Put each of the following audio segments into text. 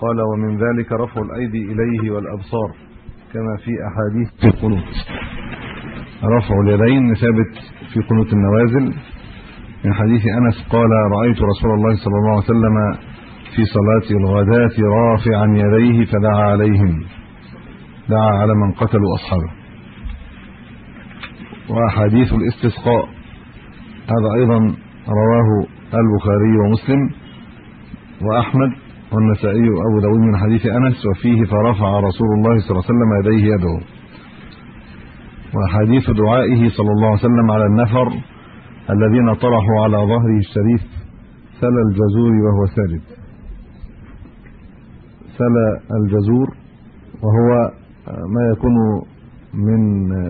قال ومن ذلك رفع الأيدي إليه والأبصار كما في أحاديث القنوت. رفع اليدين ثابت في قنوت النوازل. من حديث أنس قال رأيت رسول الله صلى الله عليه وسلم في صلاة الغداة رافعا يديه فدعا عليهم. دعا على من قتلوا أصحابه. وأحاديث الاستسقاء هذا أيضا رواه البخاري ومسلم وأحمد. والنسائي وابو داود من حديث أنس وفيه فرفع رسول الله صلى الله عليه وسلم يديه يده. وحديث دعائه صلى الله عليه وسلم على النفر الذين طرحوا على ظهره الشريف سل الجزور وهو سالد سل الجزور وهو ما يكون من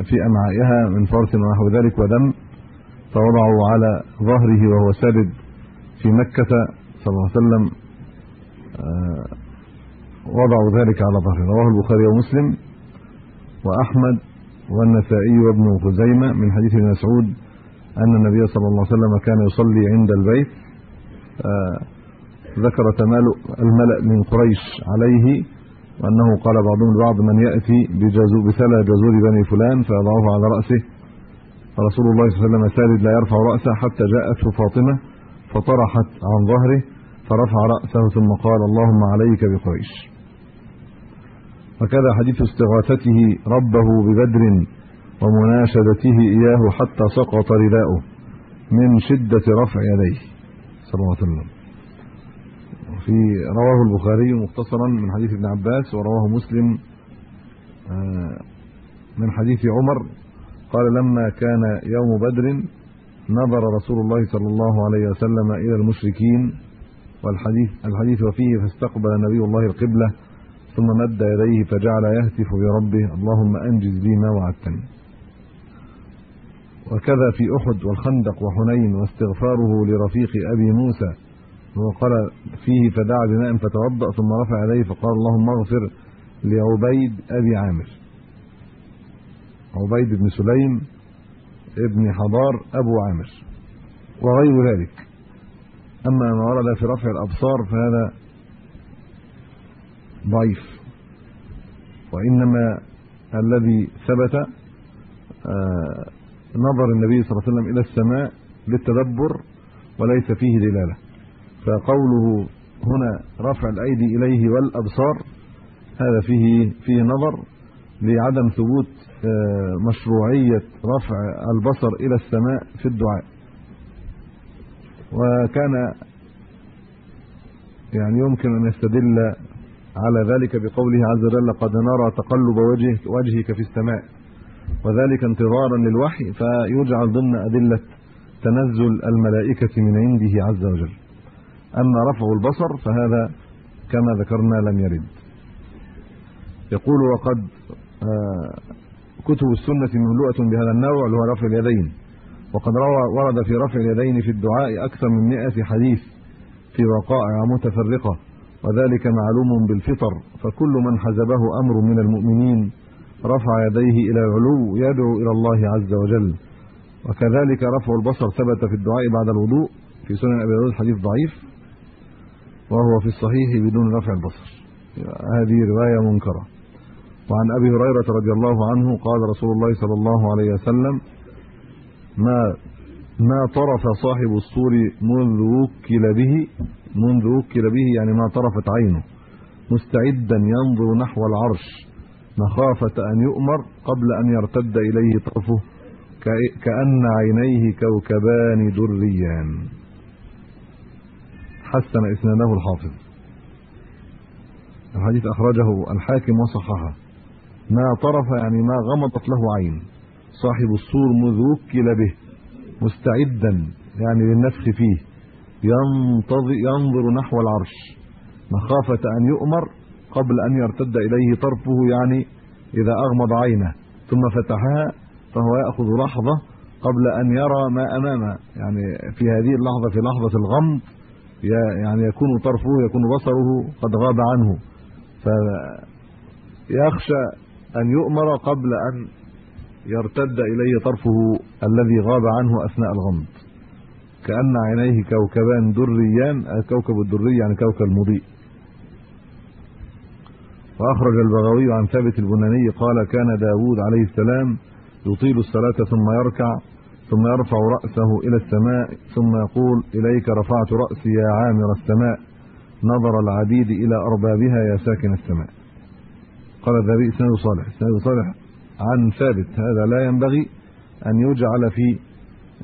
في أمعائها من فرث ونحو ذلك ودم فوضعوا على ظهره وهو سالد في مكة صلى الله عليه وسلم. وضعوا ذلك على ظهره رواه البخاري ومسلم وأحمد والنسائي وابن خزيمة من حديث ابن مسعود أن النبي صلى الله عليه وسلم كان يصلي عند البيت ذكر تمالؤ الملأ من قريش عليه وأنه قال بعضهم لبعض من يأتي بجزو بثلا جزور بني فلان فيضعه على رأسه فرسول الله صلى الله عليه وسلم سالد لا يرفع رأسه حتى جاءته فاطمة فطرحت عن ظهره فرفع رأسه ثم قال اللهم عليك بقريش. وكذا حديث استغاثته ربه ببدر ومناشدته إياه حتى سقط رداؤه من شدة رفع يديه. صلى الله. في رواه البخاري مختصرا من حديث ابن عباس ورواه مسلم من حديث عمر قال لما كان يوم بدر نظر رسول الله صلى الله عليه وسلم إلى المشركين والحديث الحديث وفيه فاستقبل نبي الله القبلة ثم مد يديه فجعل يهتف بربه اللهم أنجز لي ما وعدتني وكذا في أحد والخندق وحنين واستغفاره لرفيق أبي موسى وقال فيه فدعا بماء فتوضأ ثم رفع يديه فقال اللهم اغفر لعبيد أبي عامر. عبيد بن سليم ابن حضار أبو عامر وغير ذلك. أما ما ورد في رفع الأبصار فهذا ضعيف. وإنما الذي ثبت نظر النبي صلى الله عليه وسلم إلى السماء للتدبر وليس فيه دلالة. فقوله هنا رفع الأيدي إليه والأبصار هذا فيه فيه نظر لعدم ثبوت مشروعية رفع البصر إلى السماء في الدعاء. وكان يعني يمكن أن يستدل على ذلك بقوله عز وجل قد نرى تقلب وجهك وجهك في السماء وذلك انتظارا للوحي فيجعل ضمن أدلة تنزل الملائكة من عنده عز وجل. أما رفع البصر فهذا كما ذكرنا لم يرد. يقول وقد كتب السنة مملوءة بهذا النوع اللي هو رفع اليدين وقد روى ورد في رفع اليدين في الدعاء أكثر من 100 حديث في وقائع متفرقة وذلك معلوم بالفطر فكل من حزبه أمر من المؤمنين رفع يديه إلى العلو يدعو إلى الله عز وجل. وكذلك رفع البصر ثبت في الدعاء بعد الوضوء في سنن أبي داود حديث ضعيف وهو في الصحيح بدون رفع البصر. هذه رواية منكرة. وعن أبي هريرة رضي الله عنه قال رسول الله صلى الله عليه وسلم ما ما طرف صاحب الصور منذ وكل به منذ وكل به يعني ما طرفت عينه. مستعدا ينظر نحو العرش. مخافة أن يؤمر قبل أن يرتد إليه طرفه. كأن عينيه كوكبان دريان. حسن إسناده الحافظ. الحديث أخرجه الحاكم وصححه. ما طرف يعني ما غمضت له عين. صاحب الصور مذ وكل به مستعدا يعني للنفخ فيه. ينظر نحو العرش. مخافة أن يؤمر قبل أن يرتد إليه طرفه يعني إذا أغمض عينه. ثم فتحها فهو يأخذ لحظة قبل أن يرى ما أمامه. يعني في هذه اللحظة في لحظة الغمض يعني يكون طرفه يكون بصره قد غاب عنه. فيخشى أن يؤمر قبل أن يرتد إليه طرفه الذي غاب عنه أثناء الغمض. كأن عينيه كوكبان دريان الكوكب الدري يعني كوكب مضيء واخرج البغوي عن ثابت البناني قال كان داوود عليه السلام يطيل الصلاة ثم يركع ثم يرفع رأسه إلى السماء ثم يقول إليك رفعت رأسي يا عامر السماء نظر العبيد إلى أربابها يا ساكن السماء. قال الذهبي اسناد صالح. اسناد صالح عن ثابت هذا لا ينبغي أن يجعل في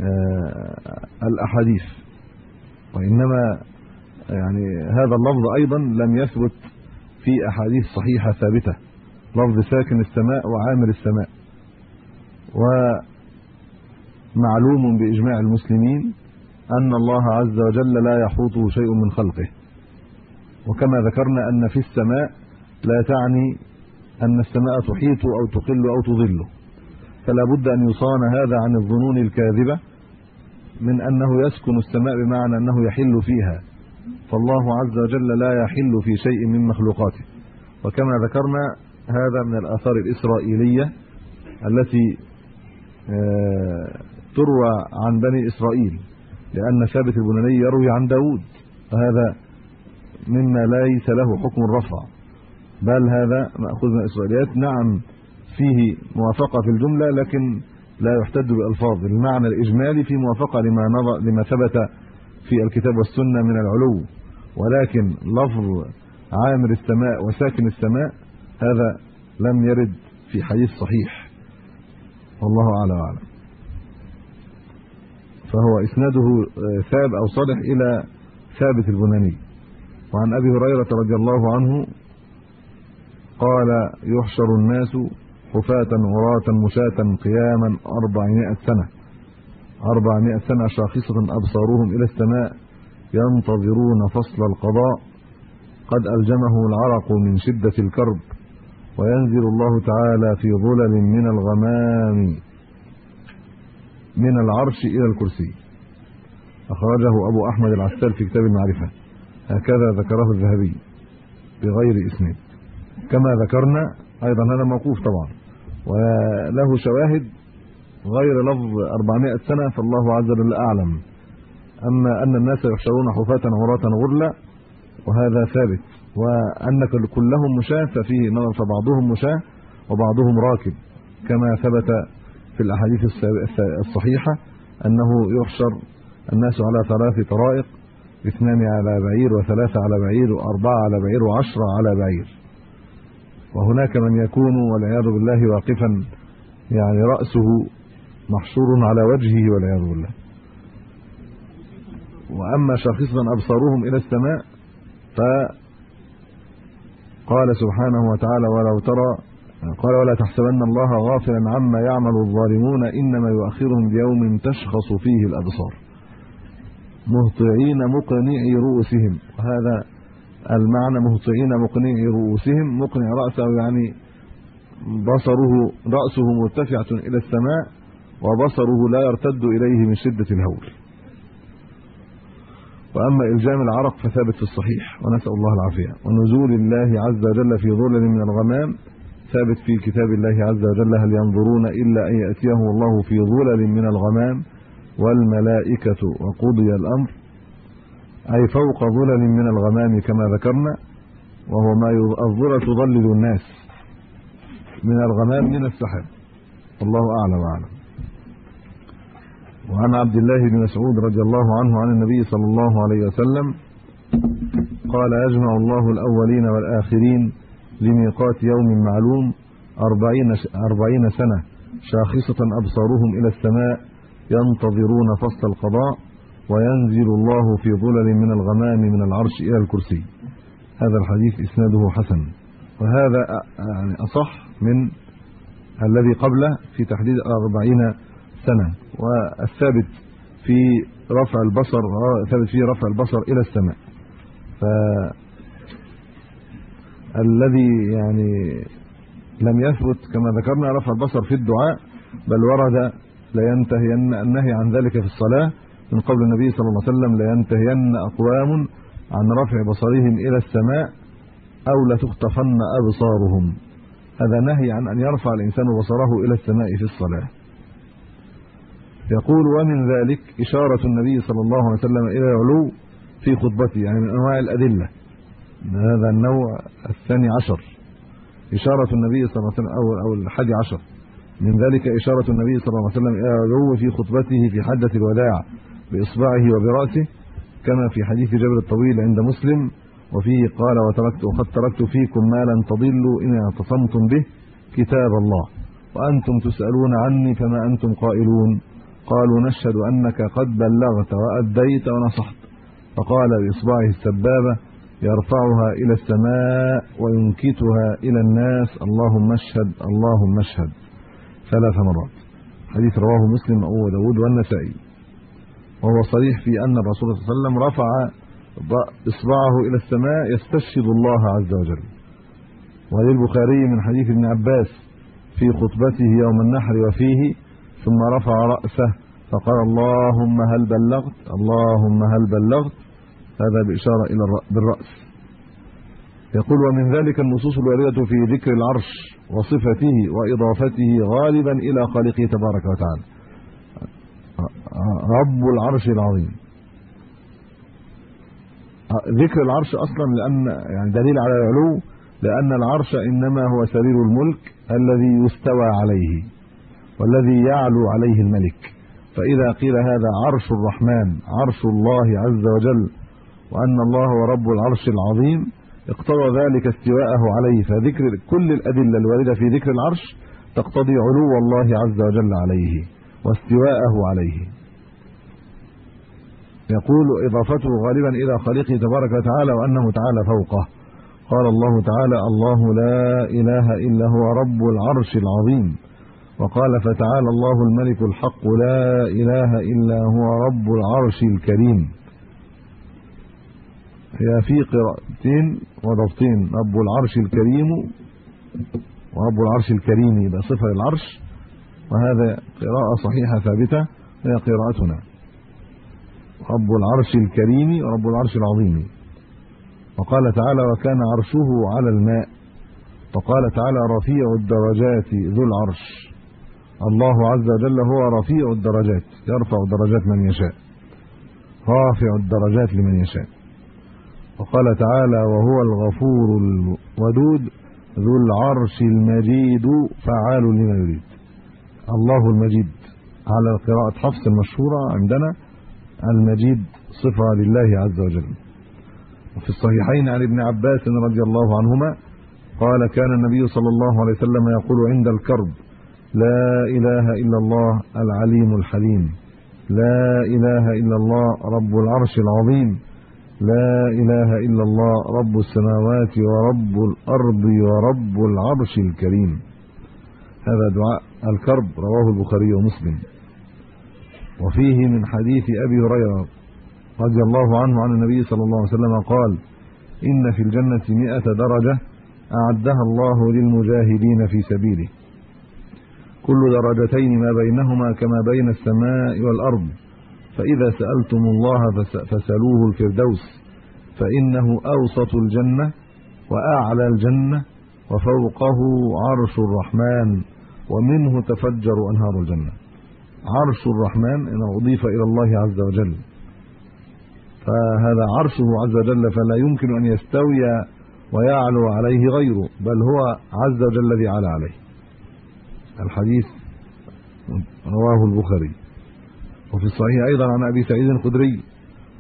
آه، الأحاديث. وإنما يعني هذا اللفظ أيضا لم يثبت في أحاديث صحيحة ثابتة. لفظ ساكن السماء وعامر السماء. ومعلوم بإجماع المسلمين أن الله عز وجل لا يحوطه شيء من خلقه. وكما ذكرنا أن في السماء لا تعني أن السماء تحيط أو تقل أو تظل. فلا بد أن يصان هذا عن الظنون الكاذبة من أنه يسكن السماء بمعنى أنه يحل فيها. فالله عز وجل لا يحل في شيء من مخلوقاته. وكما ذكرنا هذا من الآثار الإسرائيلية التي آه، تروى عن بني إسرائيل لأن ثابت البناني يروي عن داود. وهذا مما ليس له حكم الرفع. بل هذا مأخوذ من الإسرائيليات. نعم فيه موافقة في الجملة لكن لا يحتج بالألفاظ. المعنى الإجمالي في موافقة لما نظر لما ثبت في الكتاب والسنة من العلو. ولكن لفظ عامر السماء وساكن السماء هذا لم يرد في حديث صحيح. والله اعلم وأعلم. فهو إسناده ثاب أو صالح إلى ثابت البناني. وعن أبي هريرة رضي الله عنه قال يحشر الناس حفاة عراة مشاة قياما 400 سنة. 400 سنة شاخصة أبصارهم إلى السماء ينتظرون فصل القضاء. قد ألجمه العرق من شدة الكرب وينزل الله تعالى في ظلل من الغمام من العرش إلى الكرسي. أخرجه أبو أحمد العسال في كتاب المعرفة. هكذا ذكره الذهبي بغير إسناد. كما ذكرنا أيضا هذا موقوف طبعا. وله شواهد غير لفظ 400 سنة فالله عز وجل أعلم. أما أن الناس يحشرون حفاة عراة غرلا وهذا ثابت. وان كلهم مشاة ففيه نظر فبعضهم مشاة وبعضهم راكب. كما ثبت في الأحاديث الصحيحة أنه يحشر الناس على ثلاث طرائق اثنان على بعير وثلاثة على بعير وأربعة على بعير وعشرة على بعير. وهناك من يكون والعياذ بالله واقفا يعني رأسه محشور على وجهه والعياذ بالله. وأما شاخصا أبصارهم إلى السماء ف قال سبحانه وتعالى ولو ترى قال ولا تحسبن الله غافلا عما يعمل الظالمون إنما يؤخرهم ليوم تشخص فيه الأبصار. مهطعين مقنعي رؤوسهم. وهذا المعنى مهطعين مقنعي رؤوسهم مقنع رأسه يعني بصره رأسه مرتفعة إلى السماء وبصره لا يرتد إليه من شدة الهول. وأما الجام العرق فثابت في الصحيح ونسأل الله العافية. ونزول الله عز وجل في ظلل من الغمام ثابت في كتاب الله عز وجل هل ينظرون إلا أن يأتيهم الله في ظلل من الغمام والملائكة وقضي الأمر؟ أي فوق ظلل من الغمام كما ذكرنا وهو ما الظلل تظلل الناس من الغمام من السحاب. الله أعلم وأعلم. وعن عبد الله بن مسعود رضي الله عنه عن النبي صلى الله عليه وسلم قال يجمع الله الأولين والآخرين لميقات يوم معلوم 40 40 سنة شاخصة أبصارهم إلى السماء ينتظرون فصل القضاء وينزل الله في ظلل من الغمام من العرش إلى الكرسي. هذا الحديث إسناده حسن. وهذا يعني أصح من الذي قبله في تحديد 40 سنة. والثابت في رفع البصر ثابت فيه رفع البصر إلى السماء. ف الذي يعني لم يثبت كما ذكرنا رفع البصر في الدعاء بل ورد لا ينتهين النهي عن ذلك في الصلاة. من قول النبي صلى الله عليه وسلم لا ينتهين أقوام عن رفع بصرهم إلى السماء أو لتخطفن أبصارهم. هذا نهي عن أن يرفع الإنسان بصره إلى السماء في الصلاة. يقول ومن ذلك إشارة النبي صلى الله عليه وسلم إلى العلو في خطبته يعني من أنواع الأدلة. هذا النوع الثاني عشر. إشارة النبي صلى الله عليه وسلم أو أو الحادي عشر. من ذلك إشارة النبي صلى الله عليه وسلم إلى العلو في خطبته في حجه الوداع بإصبعه وبرأسه كما في حديث جبل الطويل عند مسلم وفيه قال وتركت وقد تركت فيكم ما لن تضلوا إن اعتصمتم به كتاب الله وأنتم تسألون عني فما أنتم قائلون. قالوا نشهد أنك قد بلغت وأديت ونصحت. فقال بإصبعه السبابة يرفعها إلى السماء وينكتها إلى الناس اللهم اشهد اللهم اشهد. ثلاث مرات. حديث رواه مسلم وأبو داود والنسائي. وهو صريح في أن الرسول صلى الله عليه وسلم رفع إصبعه إلى السماء يستشهد الله عز وجل. وللبخاري من حديث ابن عباس في خطبته يوم النحر وفيه ثم رفع رأسه فقال اللهم هل بلغت؟ اللهم هل بلغت؟ هذا بإشارة إلى بالرأس. يقول ومن ذلك النصوص الواردة في ذكر العرش وصفته وإضافته غالبا إلى خالقه تبارك وتعالى. رب العرش العظيم. ذكر العرش أصلا لأن يعني دليل على العلو لأن العرش إنما هو سرير الملك الذي يستوى عليه والذي يعلو عليه الملك. فإذا قيل هذا عرش الرحمن عرش الله عز وجل وأن الله هو رب العرش العظيم اقتضى ذلك استواءه عليه. فذكر كل الأدلة الواردة في ذكر العرش تقتضي علو الله عز وجل عليه. واستواءه عليه. يقول إضافته غالبا إلى خالقه تبارك وتعالى وأنه تعالى فوقه. قال الله تعالى الله لا إله إلا هو رب العرش العظيم وقال فتعالى الله الملك الحق لا إله إلا هو رب العرش الكريم هي في قراءتين وضبطين رب العرش الكريم ورب العرش الكريم يبقى صفة للعرش. وهذا قراءة صحيحة ثابتة هي قراءتنا. رب العرش الكريم ورب العرش العظيم. وقال تعالى وكان عرشه على الماء. وقال تعالى رفيع الدرجات ذو العرش. الله عز وجل هو رفيع الدرجات يرفع درجات من يشاء. رافع الدرجات لمن يشاء. وقال تعالى وهو الغفور الودود ذو العرش المجيد فعال لما يريد. الله المجيد. على قراءة حفص المشهورة عندنا المجيد صفة لله عز وجل. وفي الصحيحين عن ابن عباس رضي الله عنهما قال كان النبي صلى الله عليه وسلم يقول عند الكرب لا إله إلا الله العليم الحليم. لا إله إلا الله رب العرش العظيم. لا إله إلا الله رب السماوات ورب الأرض ورب العرش الكريم. هذا دعاء الكرب رواه البخاري ومسلم. وفيه من حديث أبي هريرة رضي الله عنه عن النبي صلى الله عليه وسلم قال إن في الجنة 100 درجة أعدها الله للمجاهدين في سبيله. كل درجتين ما بينهما كما بين السماء والأرض. فإذا سألتم الله فسألوه الفردوس. فإنه أوسط الجنة وأعلى الجنة وفوقه عرش الرحمن. ومنه تفجر أنهار الجنة. عرش الرحمن إن أضيف إلى الله عز وجل. فهذا عرشه عز وجل فلا يمكن أن يستوي ويعلو عليه غيره بل هو عز وجل الذي على عليه. الحديث رواه البخاري. وفي الصحيح أيضا عن أبي سعيد الخدري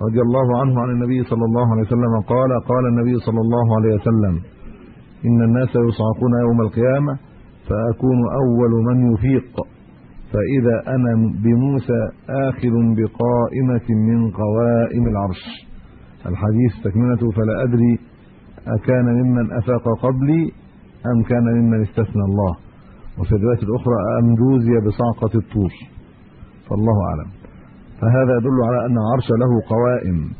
رضي الله عنه عن النبي صلى الله عليه وسلم قال قال النبي صلى الله عليه وسلم إن الناس يصعقون يوم القيامة فأكون أول من يفيق. فإذا أنا بموسى آخذ بقائمة من قوائم العرش. الحديث تكملته فلا أدري أكان ممن أفاق قبلي أم كان ممن استثنى الله. وفي الرواية الأخرى أم جوزي بصعقة الطور. فالله أعلم. فهذا يدل على أن العرش له قوائم.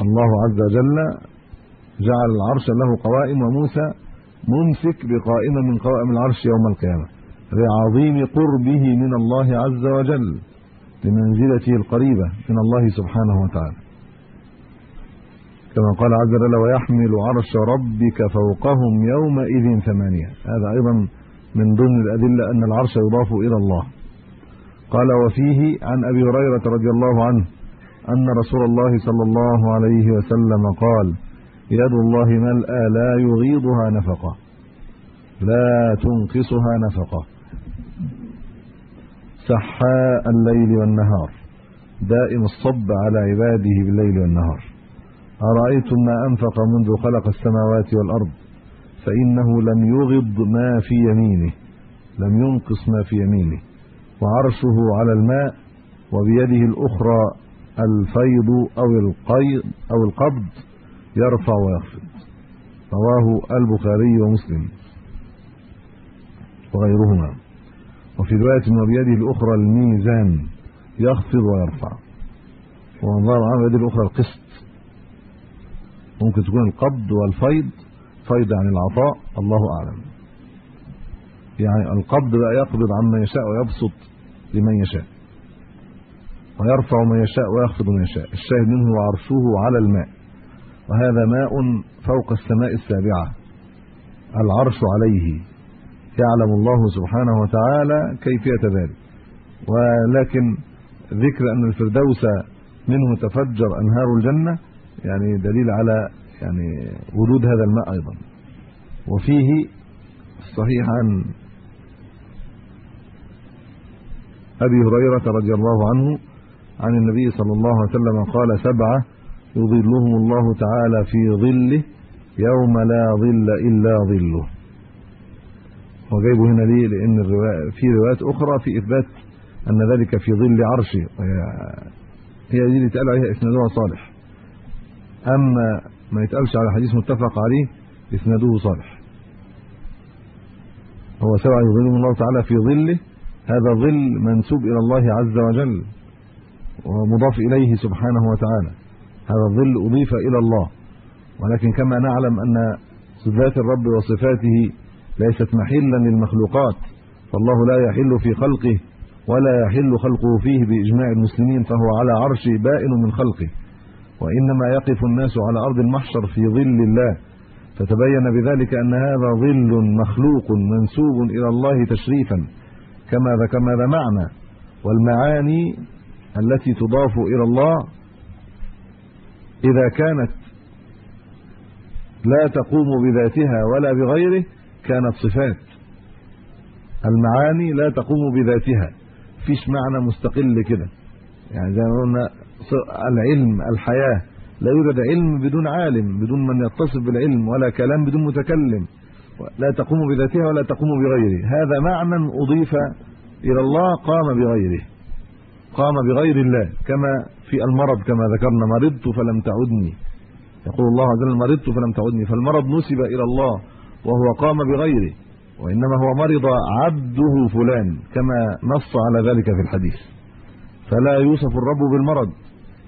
الله عز وجل جعل العرش له قوائم وموسى ممسك بقائمه من قوائم العرش يوم القيامة. لعظيم قربه من الله عز وجل لمنزلته القريبة من الله سبحانه وتعالى. كما قال عز وجل ويحمل عرش ربك فوقهم يومئذ ثمانية. هذا أيضا من ضمن الأدلة أن العرش يضاف إلى الله. قال وفيه عن أبي هريرة رضي الله عنه أن رسول الله صلى الله عليه وسلم قال يد الله ملأى لا يغيضها نفقة لا تنقصها نفقة. سحاء الليل والنهار دائم الصب على عباده بالليل والنهار. أرأيتم ما أنفق منذ خلق السماوات والأرض؟ فإنه لم يغض ما في يمينه لم ينقص ما في يمينه. وعرشه على الماء وبيده الأخرى الفيض أو القيض أو القبض. يرفع ويخفض. رواه البخاري ومسلم وغيرهما. وفي رواية وبيده الأخرى الميزان يخفض ويرفع. وانظار عن بيده الأخرى القسط. ممكن تكون القبض والفيض. فيض عن العطاء. الله أعلم. يعني القبض بقى يقبض عما يشاء ويبسط لمن يشاء. ويرفع من يشاء ويخفض من يشاء. الشاهد منه عرشه على الماء. وهذا ماء فوق السماء السابعة العرش عليه. يعلم الله سبحانه وتعالى كيفية ذلك. ولكن ذكر أن الفردوس منه تفجر أنهار الجنة يعني دليل على يعني وجود هذا الماء أيضا. وفيه صحيح عن أبي هريرة رضي الله عنه عن النبي صلى الله عليه وسلم قال سبعة يظلهم الله تعالى في ظله يوم لا ظل إلا ظله. وجايبه هنا ليه؟ الروايه في روايات أخرى في إثبات أن ذلك في ظل عرشه. هي دي اللي اتقال عليها إسنادها صالح. أما ما يتقالش على حديث متفق عليه إسناده صالح. هو سبع يظلهم الله تعالى في ظله هذا ظل منسوب إلى الله عز وجل ومضاف إليه سبحانه وتعالى. هذا الظل أضيف إلى الله. ولكن كما نعلم أن ذات الرب وصفاته ليست محلا للمخلوقات فالله لا يحل في خلقه ولا يحل خلقه فيه بإجماع المسلمين فهو على عرشه بائن من خلقه. وإنما يقف الناس على أرض المحشر في ظل الله. فتبين بذلك أن هذا ظل مخلوق منسوب إلى الله تشريفا كما ذكرنا هذا معنى. والمعاني التي تضاف إلى الله إذا كانت لا تقوم بذاتها ولا بغيره كانت صفات. المعاني لا تقوم بذاتها. فيش معنى مستقل كده. يعني زي ما قلنا العلم الحياة. لا يوجد علم بدون عالم بدون من يتصف بالعلم ولا كلام بدون متكلم. لا تقوم بذاتها ولا تقوم بغيره. هذا معنى أضيف إلى الله قام بغيره. قام بغير الله. كما في المرض كما ذكرنا مرضت فلم تعدني. يقول الله عز وجل مرضت فلم تعدني. فالمرض نسب إلى الله وهو قام بغيره وإنما هو مرض عبده فلان كما نص على ذلك في الحديث. فلا يوصف الرب بالمرض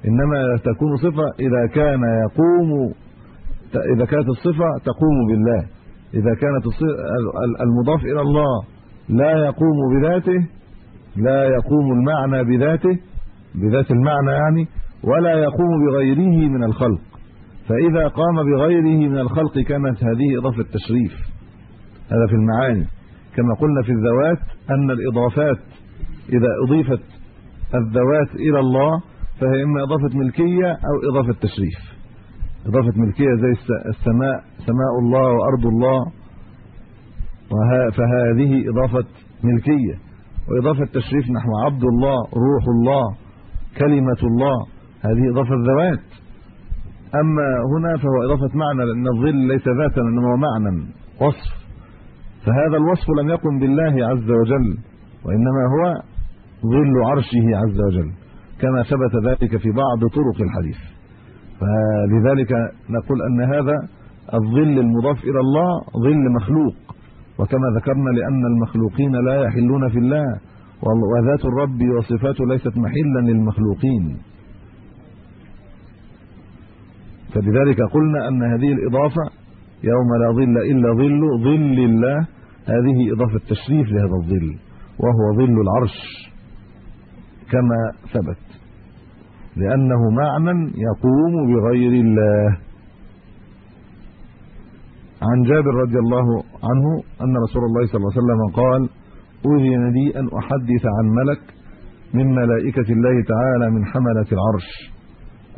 إنما تكون صفة إذا كان يقوم إذا كانت الصفة تقوم بالله. إذا كانت المضاف إلى الله لا يقوم بذاته لا يقوم المعنى بذاته بذات المعنى يعني ولا يقوم بغيره من الخلق. فإذا قام بغيره من الخلق كانت هذه إضافة تشريف هذا في المعاني. كما قلنا في الذوات أن الإضافات إذا أضيفت الذوات إلى الله فهي إما إضافة ملكية أو إضافة تشريف. إضافة ملكية زي السماء سماء الله وأرض الله. فهذه إضافة ملكية. وإضافة تشريف نحو عبد الله روح الله. كلمة الله هذه إضافة ذوات. أما هنا فهو إضافة معنى لأن الظل ليس ذاتا إنما هو معنى وصف. فهذا الوصف لم يكن بالله عز وجل وإنما هو ظل عرشه عز وجل كما ثبت ذلك في بعض طرق الحديث. فلذلك نقول أن هذا الظل المضاف إلى الله ظل مخلوق. وكما ذكرنا لأن المخلوقين لا يحلون في الله وذات الرب وصفاته ليست محلا للمخلوقين. فلذلك قلنا أن هذه الإضافة يوم لا ظل إلا ظل ظل الله. هذه إضافة تشريف لهذا الظل وهو ظل العرش كما ثبت. لأنه معنى يقوم بغير الله. عن جابر رضي الله عنه أن رسول الله صلى الله عليه وسلم قال أذن لي أن أحدث عن ملك من ملائكة الله تعالى من حملة العرش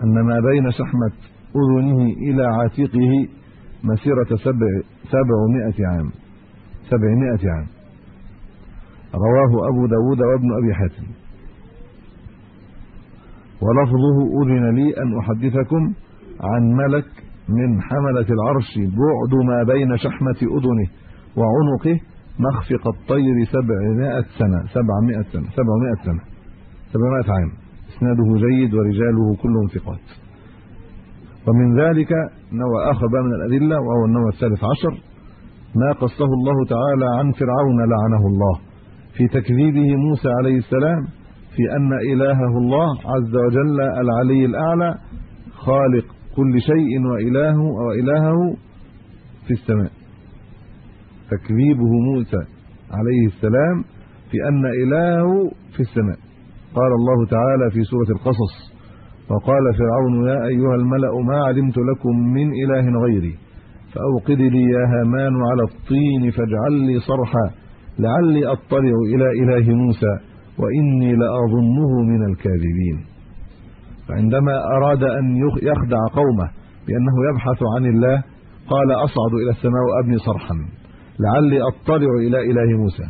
أن ما بين شحمة أذنه إلى عاتقه مسيرة سبع سبعمائة عام سبعمائة عام. رواه أبو داود وابن أبي حاتم. ولفظه أذن لي أن أحدثكم عن ملك من حملة العرش بعد ما بين شحمة أذنه وعنقه مخفق الطير 700 سنة 700 سنة 700 سنة 700 عام. إسناده جيد ورجاله كلهم ثقات. ومن ذلك نوع آخر من الأدلة وهو النوع الثالث عشر. ما قصه الله تعالى عن فرعون لعنه الله. في تكذيبه موسى عليه السلام في أن إلهه الله عز وجل العلي الأعلى خالق كل شيء واله وإلهه في السماء. تكذيبه موسى عليه السلام في أن الهه في السماء. قال الله تعالى في سورة القصص وقال فرعون يا أيها الملأ ما علمت لكم من إله غيري فأوقد لي يا هامان على الطين فاجعل لي صرحا لعلي أطلع إلى إله موسى وإني لأظنه من الكاذبين. فعندما أراد أن يخدع قومه بأنه يبحث عن الله قال أصعد إلى السماء وأبني صرحا. لعلي أطلع إلى إله موسى.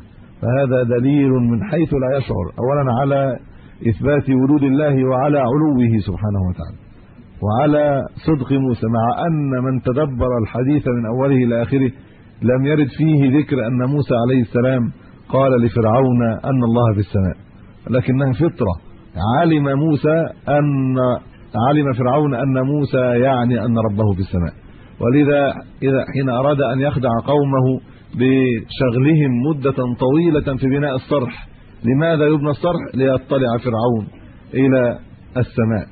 فهذا دليل من حيث لا يشعر. اولا على إثبات وجود الله وعلى علوه سبحانه وتعالى. وعلى صدق موسى مع أن من تدبر الحديث من أوله إلى آخره لم يرد فيه ذكر أن موسى عليه السلام قال لفرعون أن الله في السماء. لكنها فطرة. علم موسى ان علم فرعون أن موسى يعني أن ربه في السماء. ولذا اذا حين أراد أن يخدع قومه بشغلهم مدة طويلة في بناء الصرح. لماذا يبنى الصرح؟ ليطلع فرعون إلى السماء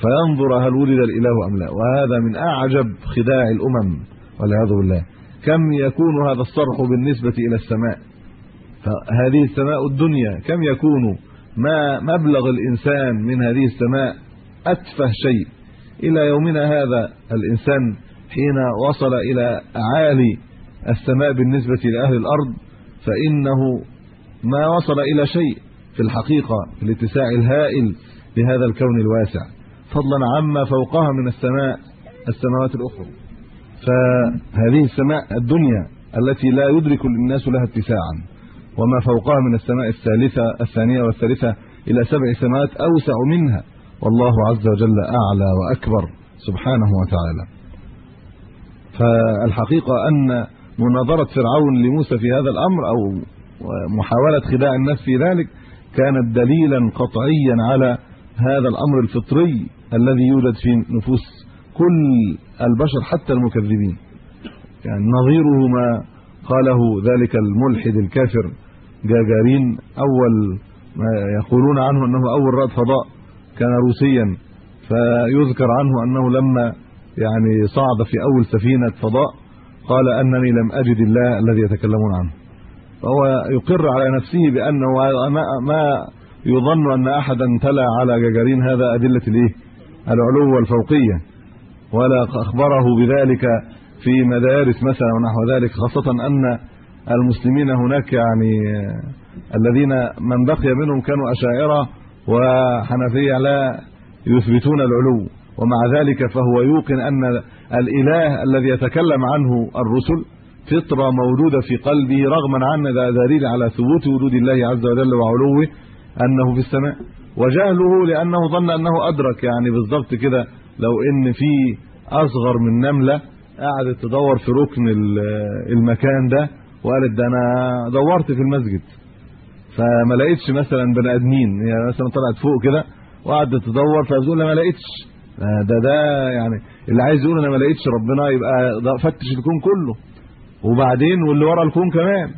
فينظر هل ولد الإله أم لا؟ وهذا من أعجب خداع الأمم والعياذ بالله. كم يكون هذا الصرح بالنسبة إلى السماء؟ فهذه السماء الدنيا كم يكون؟ ما مبلغ الإنسان من هذه السماء؟ أتفه شيء. إلى يومنا هذا الإنسان حين وصل إلى أعالي السماء بالنسبة لأهل الأرض فإنه ما وصل إلى شيء في الحقيقة الاتساع الهائل لهذا الكون الواسع. فضلا عما فوقها من السماء السماوات الأخرى. فهذه السماء الدنيا التي لا يدرك الناس لها اتساعا. وما فوقها من السماء الثالثة الثانية والثالثة إلى سبع سماوات أوسع منها. والله عز وجل أعلى وأكبر سبحانه وتعالى. فالحقيقة أن مناظرة فرعون لموسى في هذا الأمر أو محاولة خداع الناس في ذلك كانت دليلا قطعيا على هذا الأمر الفطري الذي يوجد في نفوس كل البشر حتى المكذبين. يعني نظيره ما قاله ذلك الملحد الكافر جاجارين أول ما يقولون عنه أنه أول رائد فضاء كان روسيا فيذكر عنه أنه لما يعني صعد في أول سفينة فضاء قال أنني لم أجد الله الذي يتكلمون عنه. فهو يقر على نفسه بأنه ما يظن أن أحدا تلا على جاجارين هذا أدلة الإيه؟ العلو والفوقية. ولا أخبره بذلك في مدارس مثلا ونحو ذلك خاصة أن المسلمين هناك يعني الذين من بقي منهم كانوا أشاعرة وحنفية لا يثبتون العلو. ومع ذلك فهو يوقن أن الإله الذي يتكلم عنه الرسل فطرة موجوده في قلبه رغما عن دليل على ثبوت وجود الله عز وجل وعلوه أنه في السماء. وجهله لأنه ظن أنه أدرك يعني بالضبط كده لو إن في أصغر من نملة قعدت تدور في ركن المكان ده وقالت ده أنا دورت في المسجد. فما لقيتش مثلا بني آدمين هي يعني مثلا طلعت فوق كده وقعدت تدور فبتقول ما لقيتش. ده ده يعني اللي عايز يقول أنا ما لقيتش ربنا يبقى فتش الكون كله. وبعدين واللي ورا الكون كمان.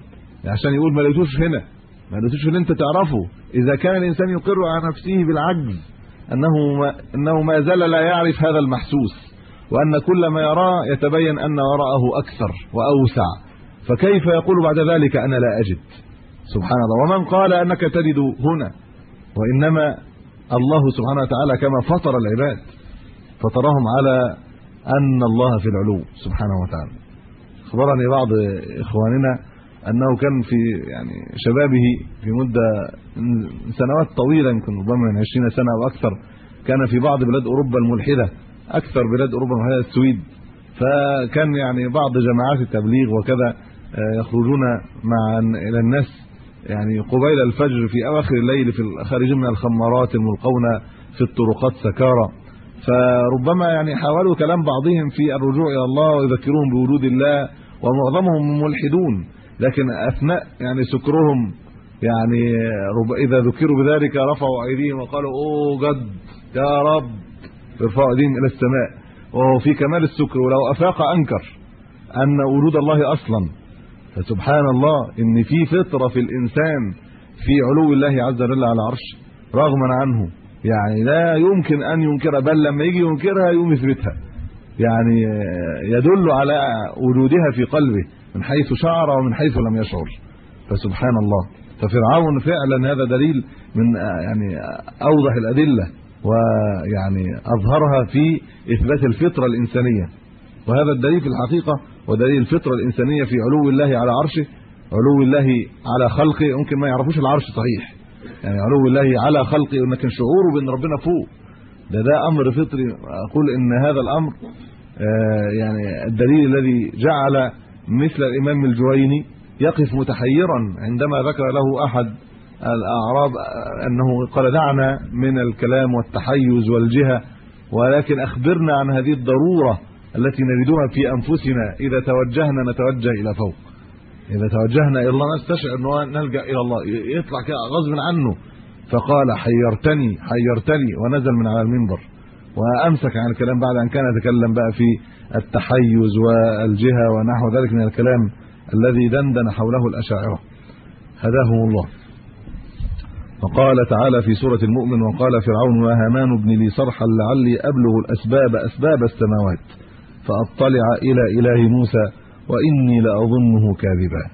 عشان يقول ما لقيتوش هنا. ما لقيتوش اللي أنت تعرفه. إذا كان الإنسان يقر على نفسه بالعجز أنه ما أنه ما زال لا يعرف هذا المحسوس. وأن كل ما يراه يتبين أن وراءه أكثر وأوسع. فكيف يقول بعد ذلك أنا لا أجد؟ سبحان الله. ومن قال أنك تجد هنا. وإنما الله سبحانه وتعالى كما فطر العباد. فطرهم على أن الله في العلو سبحانه وتعالى. أخبرني بعض إخواننا أنه كان في يعني شبابه في مدة سنوات طويلة يمكن ربما من 20 سنة أو أكثر كان في بعض بلاد أوروبا الملحدة أكثر بلاد أوروبا الملحدة السويد. فكان يعني بعض جماعات التبليغ وكذا آه، يخرجون مع إلى الناس. يعني قبيل الفجر في أواخر الليل في خارجين من الخمارات الملقونة في الطرقات سكارى. فربما يعني حاولوا كلام بعضهم في الرجوع إلى الله ويذكرون بوجود الله ومعظمهم ملحدون لكن أثناء يعني سكرهم يعني إذا ذكروا بذلك رفعوا أيديهم وقالوا أوه جد يا رب ارفعوا أيديهم إلى السماء. وهو في كمال السكر ولو أفاق أنكر أن وجود الله أصلا. فسبحان الله إن في فطرة في الإنسان في علو الله عز وجل على عرش رغما عنه. يعني لا يمكن أن ينكرها بل لما يجي ينكرها يقوم يثبتها. يعني يدل على وجودها في قلبه من حيث شعر ومن حيث لم يشعر. فسبحان الله. ففرعون فعلا هذا دليل من يعني أوضح الأدلة ويعني أظهرها في إثبات الفطرة الإنسانية. وهذا الدليل في الحقيقة ودليل الفطرة الإنسانية في علو الله على عرشه علو الله على خلقه ممكن ما يعرفوش العرش صحيح. يعني علو الله على خلقه ولكن شعوره بأن ربنا فوق. ده ده أمر فطري. أقول إن هذا الأمر آه، يعني الدليل الذي جعل مثل الإمام الجويني يقف متحيرا عندما ذكر له أحد الأعراب أنه قال دعنا من الكلام والتحيز والجهة ولكن أخبرنا عن هذه الضرورة التي نريدها في أنفسنا. إذا توجهنا نتوجه إلى فوق. إذا توجهنا إلى الله نستشعر ان نلجا إلى الله. يطلع كده غصب عنه. فقال حيرتني حيرتني ونزل من على المنبر. وأمسك عن الكلام بعد أن كان يتكلم بقى في التحيز والجهة ونحو ذلك من الكلام الذي دندن حوله الأشاعرة. هداهم الله. وقال تعالى في سورة المؤمن وقال فرعون وهامان ابن لي صرحا لعلي أبلغ الأسباب أسباب السماوات. فأطلع إلى إله موسى وإني لأظنه كاذبا.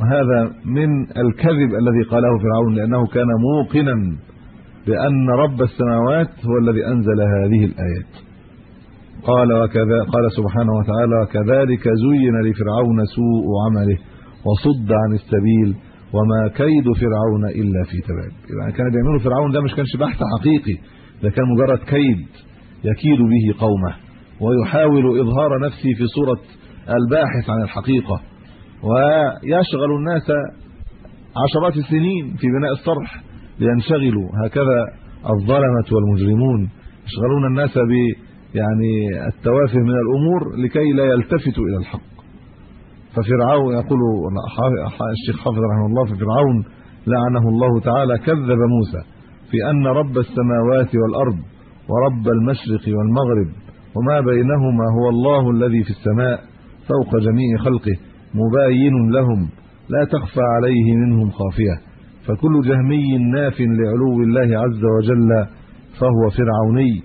وهذا من الكذب الذي قاله فرعون لأنه كان موقنا بأن رب السماوات هو الذي أنزل هذه الآيات. قال وكذا قال سبحانه وتعالى وكذلك زين لفرعون سوء عمله وصد عن السبيل وما كيد فرعون إلا في تباب. يعني كان بيعملوا فرعون ده مش كانش بحث حقيقي ده كان مجرد كيد يكيد به قومه ويحاول إظهار نفسه في صورة الباحث عن الحقيقة ويشغل الناس عشرات السنين في بناء الصرح لينشغلوا. هكذا الظلمة والمجرمون يشغلون الناس ب يعني التوافه من الأمور لكي لا يلتفتوا إلى الحق. ففرعون يقول الشيخ حافظ رحمه الله في فرعون لعنه الله تعالى كذب موسى في أن رب السماوات والأرض ورب المشرق والمغرب وما بينهما هو الله الذي في السماء. فوق جميع خلقه مباين لهم لا تخفى عليه منهم خافية. فكل جهمي ناف لعلو الله عز وجل فهو فرعوني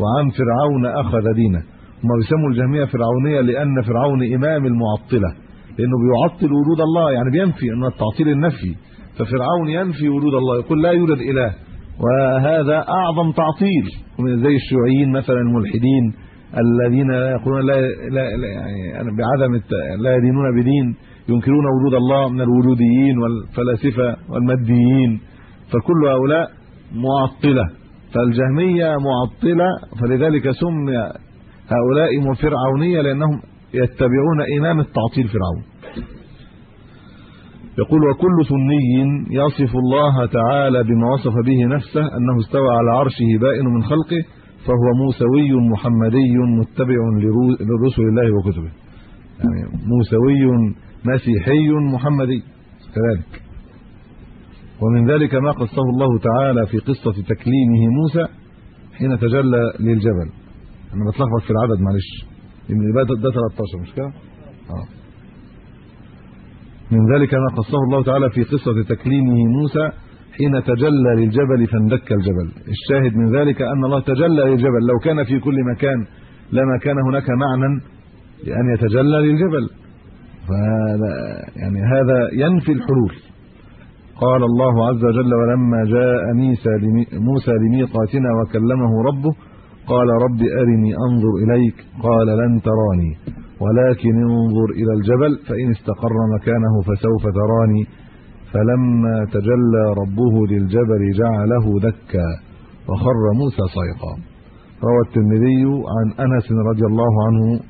وعن فرعون أخذ دينه. هم بيسموا الجهمية فرعونية لأن فرعون إمام المعطلة لأنه بيعطل وجود الله يعني بينفي ان التعطيل النفي. ففرعون ينفي وجود الله يقول لا يوجد إله. وهذا أعظم تعطيل. زي الشيوعيين مثلا الملحدين الذين يقولون لا, لا, لا يعني بعدم لا يدينون بدين ينكرون وجود الله من الوجوديين والفلاسفة والماديين. فكل هؤلاء معطلة. فالجهمية معطلة فلذلك سمي هؤلاء فرعونية لأنهم يتبعون امام التعطيل فرعون. يقول وكل سني يصف الله تعالى بما وصف به نفسه أنه استوى على عرشه بائن من خلقه فهو موسوي محمدي متبع لرسل الله وكتبه. يعني موسوي مسيحي محمدي. كذلك. ومن ذلك ما قصه الله تعالى في قصة تكليمه موسى حين تجلى للجبل. أنا بتلخبط في العدد معلش. ان ده 13 مش كده؟ آه. من ذلك ما قصه الله تعالى في قصة تكليمه موسى حين تجلى للجبل فاندك الجبل. الشاهد من ذلك أن الله تجلى للجبل. لو كان في كل مكان لما كان هناك معنى لأن يتجلى للجبل. فهذا يعني هذا ينفي الحلول. قال الله عز وجل ولما جاء موسى لميقاتنا وكلمه ربه قال رب أرني أنظر إليك قال لن تراني ولكن انظر إلى الجبل فإن استقر مكانه فسوف تراني فلما تجلى ربه للجبل جعله دكا وخر موسى صيقا. روى الترمذي عن أنس رضي الله عنه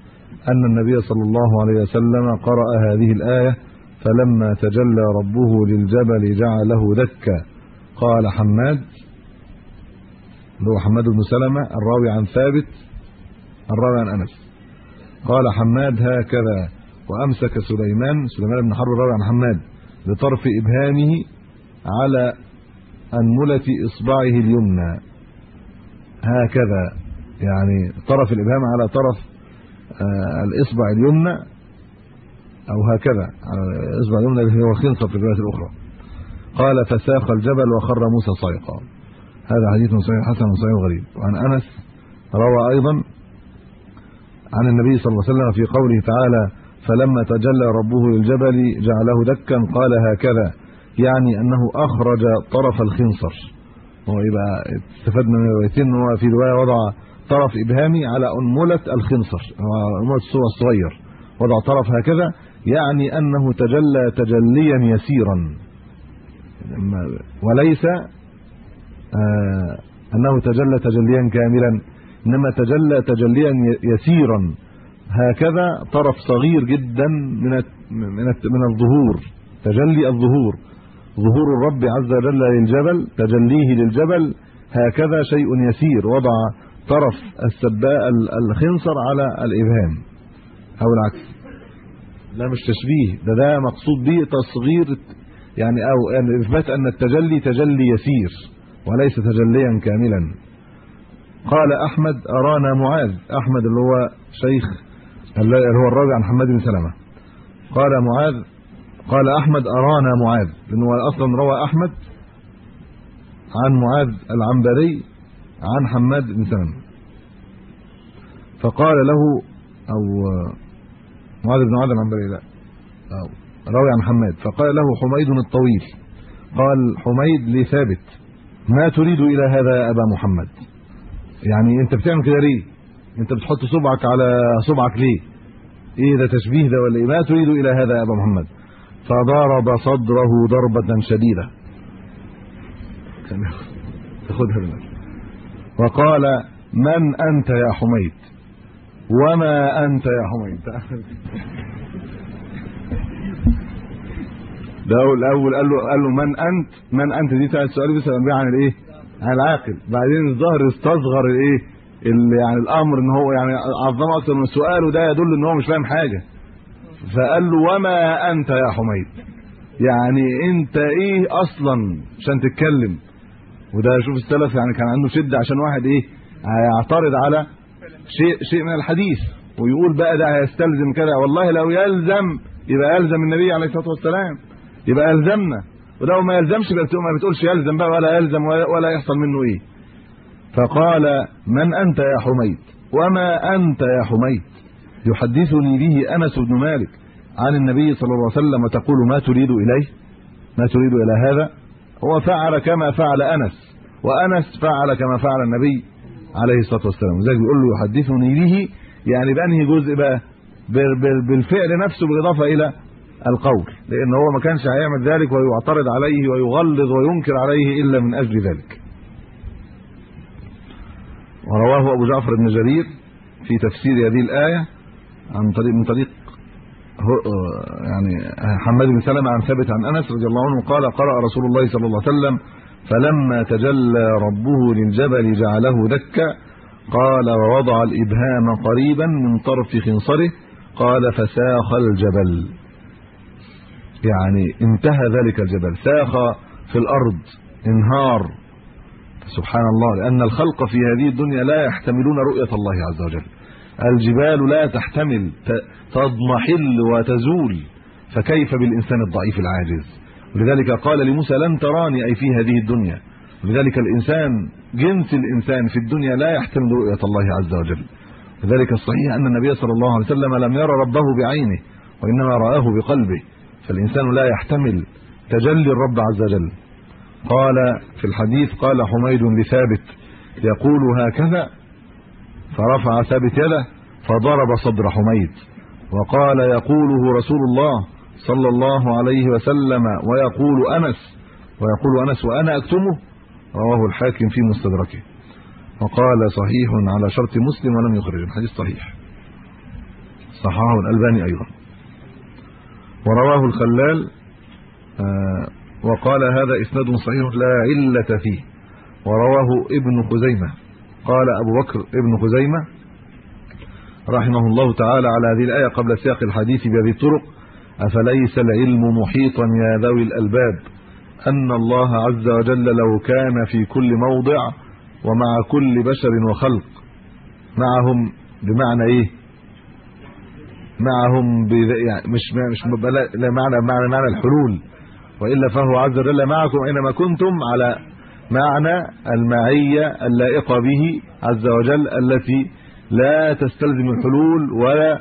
أن النبي صلى الله عليه وسلم قرأ هذه الآية فلما تجلى ربه للجبل جعله دكا. قال حماد هو حماد بن سلمة الراوي عن ثابت الراوي عن أنس. قال حماد هكذا وأمسك سليمان سليمان بن حرب الراوي عن حماد. بطرف إبهامه على أنملة إصبعه اليمنى. هكذا يعني طرف الإبهام على طرف آه الإصبع اليمنى أو هكذا على الإصبع اليمنى اللي هو خنصر في الرواية الأخرى. قال فساق الجبل وخر موسى صيقا. هذا حديث صحيح حسن وصحيح غريب وعن أنس روى أيضا عن النبي صلى الله عليه وسلم في قوله تعالى فلما تجلى ربه للجبل جعله دكا قال هكذا يعني أنه أخرج طرف الخنصر. هو يبقى استفدنا من الروايتين هو في رواية وضع طرف إبهامي على أنملة الخنصر أنملة الصورة الصغير. وضع طرف هكذا يعني أنه تجلى تجليا يسيرا. وليس آه أنه تجلى تجليا كاملا إنما تجلى تجليا يسيرا. هكذا طرف صغير جدا من من من الظهور تجلي الظهور. ظهور الرب عز وجل للجبل تجليه للجبل هكذا شيء يسير. وضع طرف السباء الخنصر على الإبهام. أو العكس. لا مش تشبيه ده ده مقصود به تصغير يعني أو يعني إثبات أن التجلي تجلي يسير وليس تجليا كاملا. قال أحمد أرانا معاذ. أحمد اللي هو شيخ اللي هو الراوي عن حماد بن سلمة. قال معاذ قال أحمد أرانا معاذ لأنه أصلا روى أحمد عن معاذ العنبري عن حماد بن سلمة. فقال له أو معاذ بن معاذ العنبري لا أو راوي عن حماد. فقال له حميد الطويل. قال حميد لثابت ما تريد إلى هذا يا أبا محمد؟ يعني أنت بتعمل كده ليه؟ انت بتحط صبعك على صبعك ليه؟ إيه ده تشبيه ده ولا إيه؟ ما تريد إلى هذا يا أبا محمد. فضرب صدره ضربة شديدة. تاخدها بالك وقال من أنت يا حميد؟ وما أنت يا حميد؟ ده الأول قال له قال له من أنت؟ من أنت؟ دي بتاعت السؤال بيسال بيه عن الايه عن العاقل. بعدين الظاهر استصغر الإيه؟ يعني الأمر إن هو يعني عظمه أكتر من السؤال وده يدل إن هو مش فاهم حاجة. فقال له وما أنت يا حميد؟ يعني أنت إيه أصلا عشان تتكلم؟ وده شوف السلف يعني كان عنده شدة عشان واحد إيه هيعترض على شيء شيء من الحديث. ويقول بقى ده هيستلزم كده والله لو يلزم يبقى يلزم النبي عليه الصلاة والسلام. يبقى يلزمنا. ولو ما يلزمش يبقى ما بتقولش يلزم بقى ولا يلزم ولا يحصل منه إيه. فقال من أنت يا حميد؟ وما أنت يا حميد؟ يحدثني به أنس بن مالك عن النبي صلى الله عليه وسلم وتقول ما تريد إليه؟ ما تريد إلى هذا؟ هو فعل كما فعل أنس وأنس فعل كما فعل النبي عليه الصلاة والسلام. لذلك بيقول له يحدثني به يعني بأنهي جزء بقى؟ بالفعل نفسه بالإضافة إلى القول لأن هو ما كانش هيعمل ذلك ويعترض عليه ويغلظ وينكر عليه إلا من أجل ذلك. ورواه أبو جعفر بن جرير في تفسير هذه الآية عن طريق من طريق يعني حماد بن سلمة عن ثابت عن أنس رضي الله عنه قال قرأ رسول الله صلى الله عليه وسلم فلما تجلى ربه للجبل جعله دكا قال ووضع الإبهام قريبا من طرف خنصره قال فساخ الجبل. يعني انتهى ذلك الجبل ساخ في الأرض انهار. سبحان الله لأن الخلق في هذه الدنيا لا يحتملون رؤية الله عز وجل. الجبال لا تحتمل تضمحل وتزول فكيف بالإنسان الضعيف العاجز؟ ولذلك قال لموسى لن تراني أي في هذه الدنيا. ولذلك الإنسان جنس الإنسان في الدنيا لا يحتمل رؤية الله عز وجل. كذلك الصحيح أن النبي صلى الله عليه وسلم لم يرى ربه بعينه وإنما رآه بقلبه. فالإنسان لا يحتمل تجلي الرب عز وجل. قال في الحديث قال حميد لثابت يقول هكذا فرفع ثابت يده فضرب صدر حميد وقال يقوله رسول الله صلى الله عليه وسلم ويقول أنس ويقول أنس وأنا أكتمه رواه الحاكم في مستدركه وقال صحيح على شرط مسلم ولم يخرج الحديث صحيح. صححه الألباني أيضا. ورواه الخلال آه، وقال هذا إسناد صحيح لا علة فيه. ورواه ابن خزيمة. قال أبو بكر ابن خزيمة رحمه الله تعالى على هذه الآية قبل سياق الحديث بهذه الطرق أفليس العلم محيطا يا ذوي الألباب؟ أن الله عز وجل لو كان في كل موضع ومع كل بشر وخلق. معهم بمعنى إيه؟ معهم يعني مش مش لا معنى معنى معنى الحلول. وإلا فهو عز وجل معكم اينما كنتم على معنى المعية اللائقة به عز وجل التي لا تستلزم الحلول ولا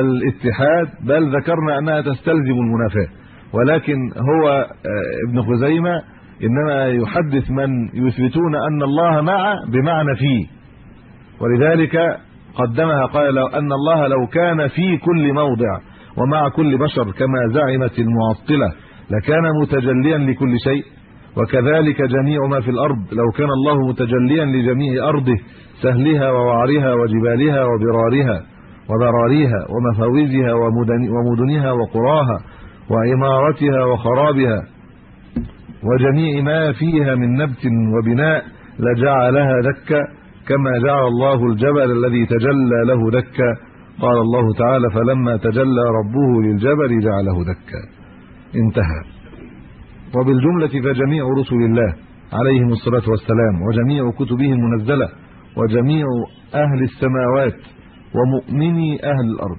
الاتحاد بل ذكرنا أنها تستلزم المنافاة. ولكن هو آه، ابن خزيمة إنما يحدث من يثبتون أن الله مع بمعنى في ولذلك قدمها قال لو أن الله لو كان في كل موضع ومع كل بشر كما زعمت المعطلة. لكان متجليا لكل شيء وكذلك جميع ما في الأرض لو كان الله متجليا لجميع أرضه سهلها ووعرها وجبالها وبرارها وذراريها ومفاوزها ومدنها وقراها وعمارتها وخرابها وجميع ما فيها من نبت وبناء لجعلها دكا كما جعل الله الجبل الذي تجلى له دكا. قال الله تعالى فلما تجلى ربه للجبل جعله دكا. انتهى. وبالجملة فجميع رسل الله عليهم الصلاة والسلام وجميع كتبه المنزله وجميع أهل السماوات ومؤمني أهل الأرض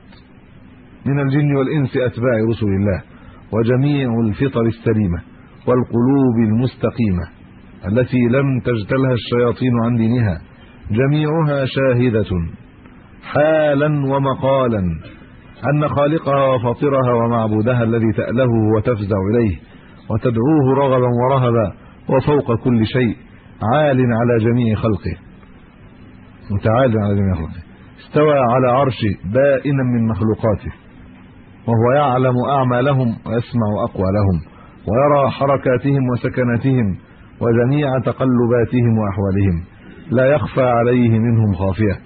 من الجن والإنس أتباع رسل الله وجميع الفطر السليمة والقلوب المستقيمة التي لم تجتلها الشياطين عن دينها جميعها شاهدة حالا ومقالا أن خالقها وفاطرها ومعبودها الذي تأله وتفزع إليه وتدعوه رغبا ورهبا وفوق كل شيء عال على جميع خلقه. متعال على جميع خلقه. استوى على عرشه بائنا من مخلوقاته وهو يعلم أعمالهم ويسمع أقوالهم ويرى حركاتهم وسكناتهم وجميع تقلباتهم وأحوالهم. لا يخفى عليه منهم خافية.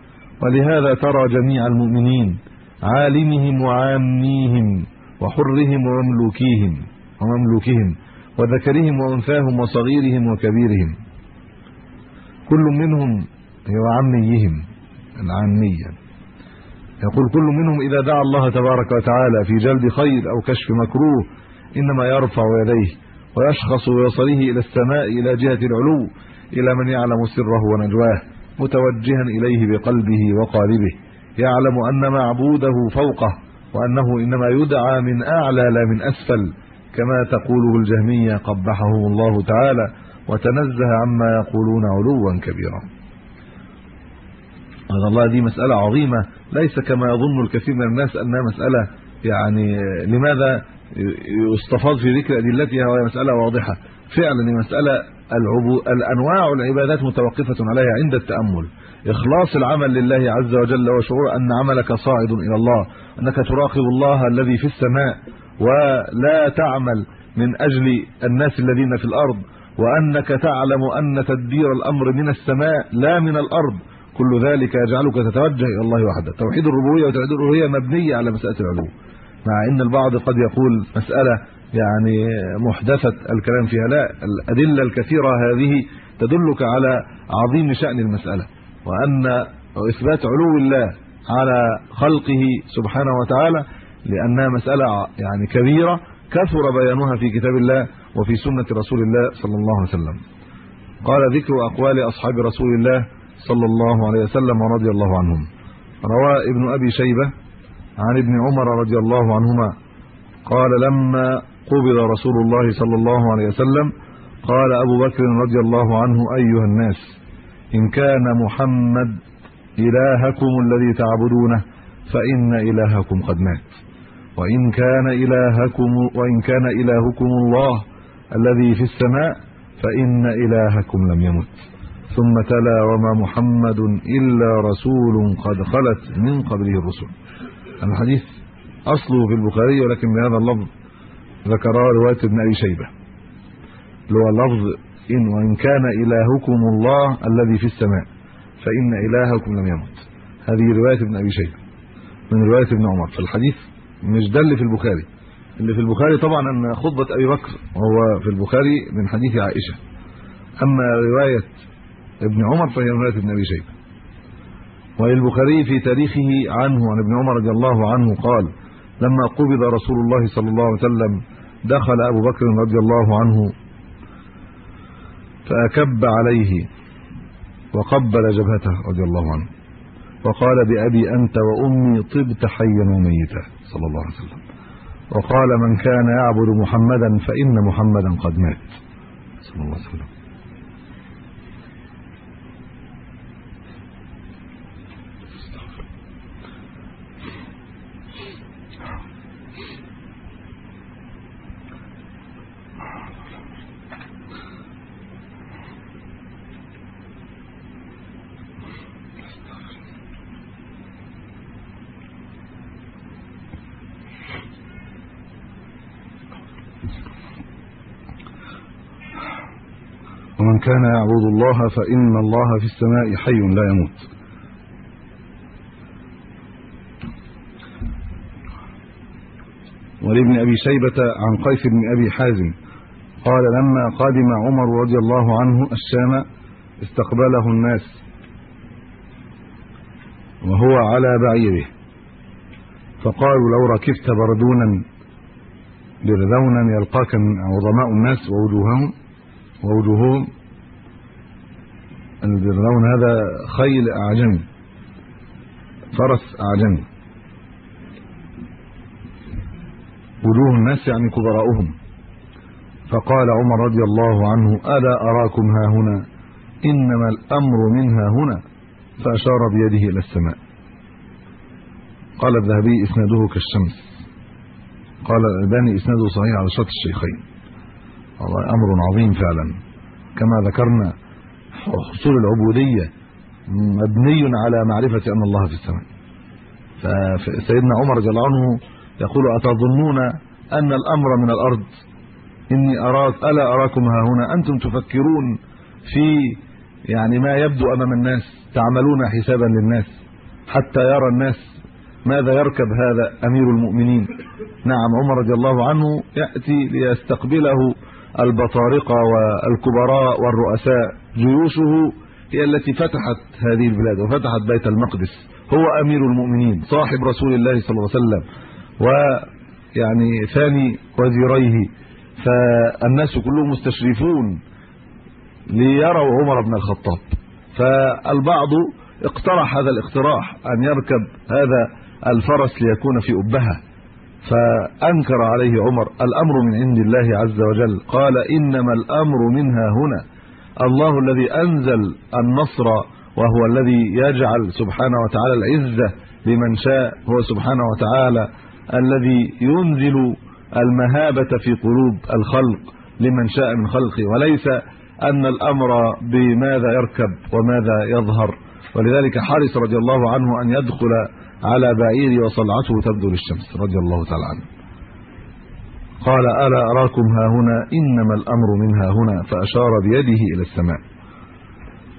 ولهذا ترى جميع المؤمنين عالمهم وعاميهم وحرهم ومملوكيهم ومملوكهم وذكرهم وأنثاهم وصغيرهم وكبيرهم. كل منهم وعميهم العامية. يقول كل منهم إذا دعا الله تبارك وتعالى في جلب خير أو كشف مكروه إنما يرفع يديه ويشخص ببصره إلى السماء إلى جهة العلو إلى من يعلم سره ونجواه متوجها إليه بقلبه وقالبه. يعلم أن معبوده فوقه وأنه إنما يدعى من أعلى لا من أسفل كما تقوله الجهمية قبحهم الله تعالى وتنزه عما يقولون علوا كبيرا. هذا الله دي مسألة عظيمة ليس كما يظن الكثير من الناس أنها مسألة يعني لماذا يستفاض في ذكر أدلتها وهي مسألة واضحة. فعلا مسألة العبو الأنواع العبادات متوقفة عليها عند التأمل. إخلاص العمل لله عز وجل وشعور أن عملك صاعد إلى الله أنك تراقب الله الذي في السماء ولا تعمل من أجل الناس الذين في الأرض وأنك تعلم أن تدبير الأمر من السماء لا من الأرض. كل ذلك يجعلك تتوجه إلى الله وحده. توحيد الربوبية وتوحيد الألوهية مبنية على مسألة العلو مع إن البعض قد يقول مسألة يعني محدثة الكلام فيها لا الأدلة الكثيرة هذه تدلك على عظيم شأن المسألة. وأن إثبات علو الله على خلقه سبحانه وتعالى لأنها مسألة يعني كبيرة كثر بيانها في كتاب الله وفي سنة رسول الله صلى الله عليه وسلم. قال ذكر أقوال أصحاب رسول الله صلى الله عليه وسلم ورضي الله عنهم. روى ابن أبي شيبة عن ابن عمر رضي الله عنهما. قال لما قبض رسول الله صلى الله عليه وسلم قال أبو بكر رضي الله عنه أيها الناس إن كان محمد إلهكم الذي تعبدونه فإن إلهكم قد مات. وإن كان إلهكم وإن كان إلهكم الله الذي في السماء فإن إلهكم لم يمت. ثم تلا وما محمد إلا رسول قد خلت من قبله الرسل. الحديث اصله في البخاري ولكن بهذا اللفظ ذكرها رواية ابن أبي شيبة. اللي هو لفظ إن وإن كان إلهكم الله الذي في السماء فإن إلهكم لم يمت. هذه رواية ابن أبي شيبة من رواية ابن عمر. فالحديث مش ده اللي في البخاري. اللي في البخاري طبعا أن خطبة أبي بكر وهو في البخاري من حديث عائشة. أما رواية ابن عمر فهي رواية ابن أبي شيبة. وللبخاري في تاريخه عنه عن ابن عمر رضي الله عنه قال لما قبض رسول الله صلى الله عليه وسلم دخل أبو بكر رضي الله عنه فأكب عليه وقبل جبهته رضي الله عنه. وقال بأبي أنت وأمي طبت حيا وميتا صلى الله عليه وسلم. وقال من كان يعبد محمدا فإن محمدا قد مات صلى الله عليه وسلم. ومن كان يعبد الله فإن الله في السماء حي لا يموت. ولابن أبي شيبة عن قيس بن أبي حازم قال لما قادم عمر رضي الله عنه الشام استقبله الناس وهو على بعيره. فقالوا لو ركبت بردونا برذونا يلقاك عظماء الناس ووجوههم ووجوههم البرلون هذا خيل أعجمي فرس أعجمي. وجوه الناس يعني كبراؤهم. فقال عمر رضي الله عنه ألا أراكم ها هنا؟ إنما الأمر منها هنا. فأشار بيده إلى السماء. قال الذهبي إسناده كالشمس. قال الألباني إسناده صحيح على شرط الشيخين. والله أمر عظيم فعلا. كما ذكرنا حصول العبودية مبني على معرفة أن الله في السماء. فسيدنا عمر رضي الله عنه يقول أتظنون أن الأمر من الأرض؟ إني أراك ألا أراكم ها هنا؟ أنتم تفكرون في يعني ما يبدو أمام الناس تعملون حسابا للناس حتى يرى الناس ماذا يركب هذا أمير المؤمنين. نعم عمر رضي الله عنه يأتي ليستقبله البطارقه والكبراء والرؤساء. جيوشه هي التي فتحت هذه البلاد وفتحت بيت المقدس. هو أمير المؤمنين صاحب رسول الله صلى الله عليه وسلم ويعني ثاني وزيريه. فالناس كلهم مستشرفون ليروا عمر بن الخطاب. فالبعض اقترح هذا الاقتراح أن يركب هذا الفرس ليكون في ابهه فأنكر عليه عمر الأمر من عند الله عز وجل. قال إنما الأمر منها هنا. الله الذي أنزل النصر وهو الذي يجعل سبحانه وتعالى العزة لمن شاء هو سبحانه وتعالى الذي ينزل المهابة في قلوب الخلق لمن شاء من خلقه. وليس أن الأمر بماذا يركب وماذا يظهر. ولذلك حرص رضي الله عنه أن يدخل على بعير وصلعته تبدو للشمس رضي الله تعالى عنه. قال ألا أراكم ها هنا؟ إنما الأمر منها هنا. فأشار بيده إلى السماء.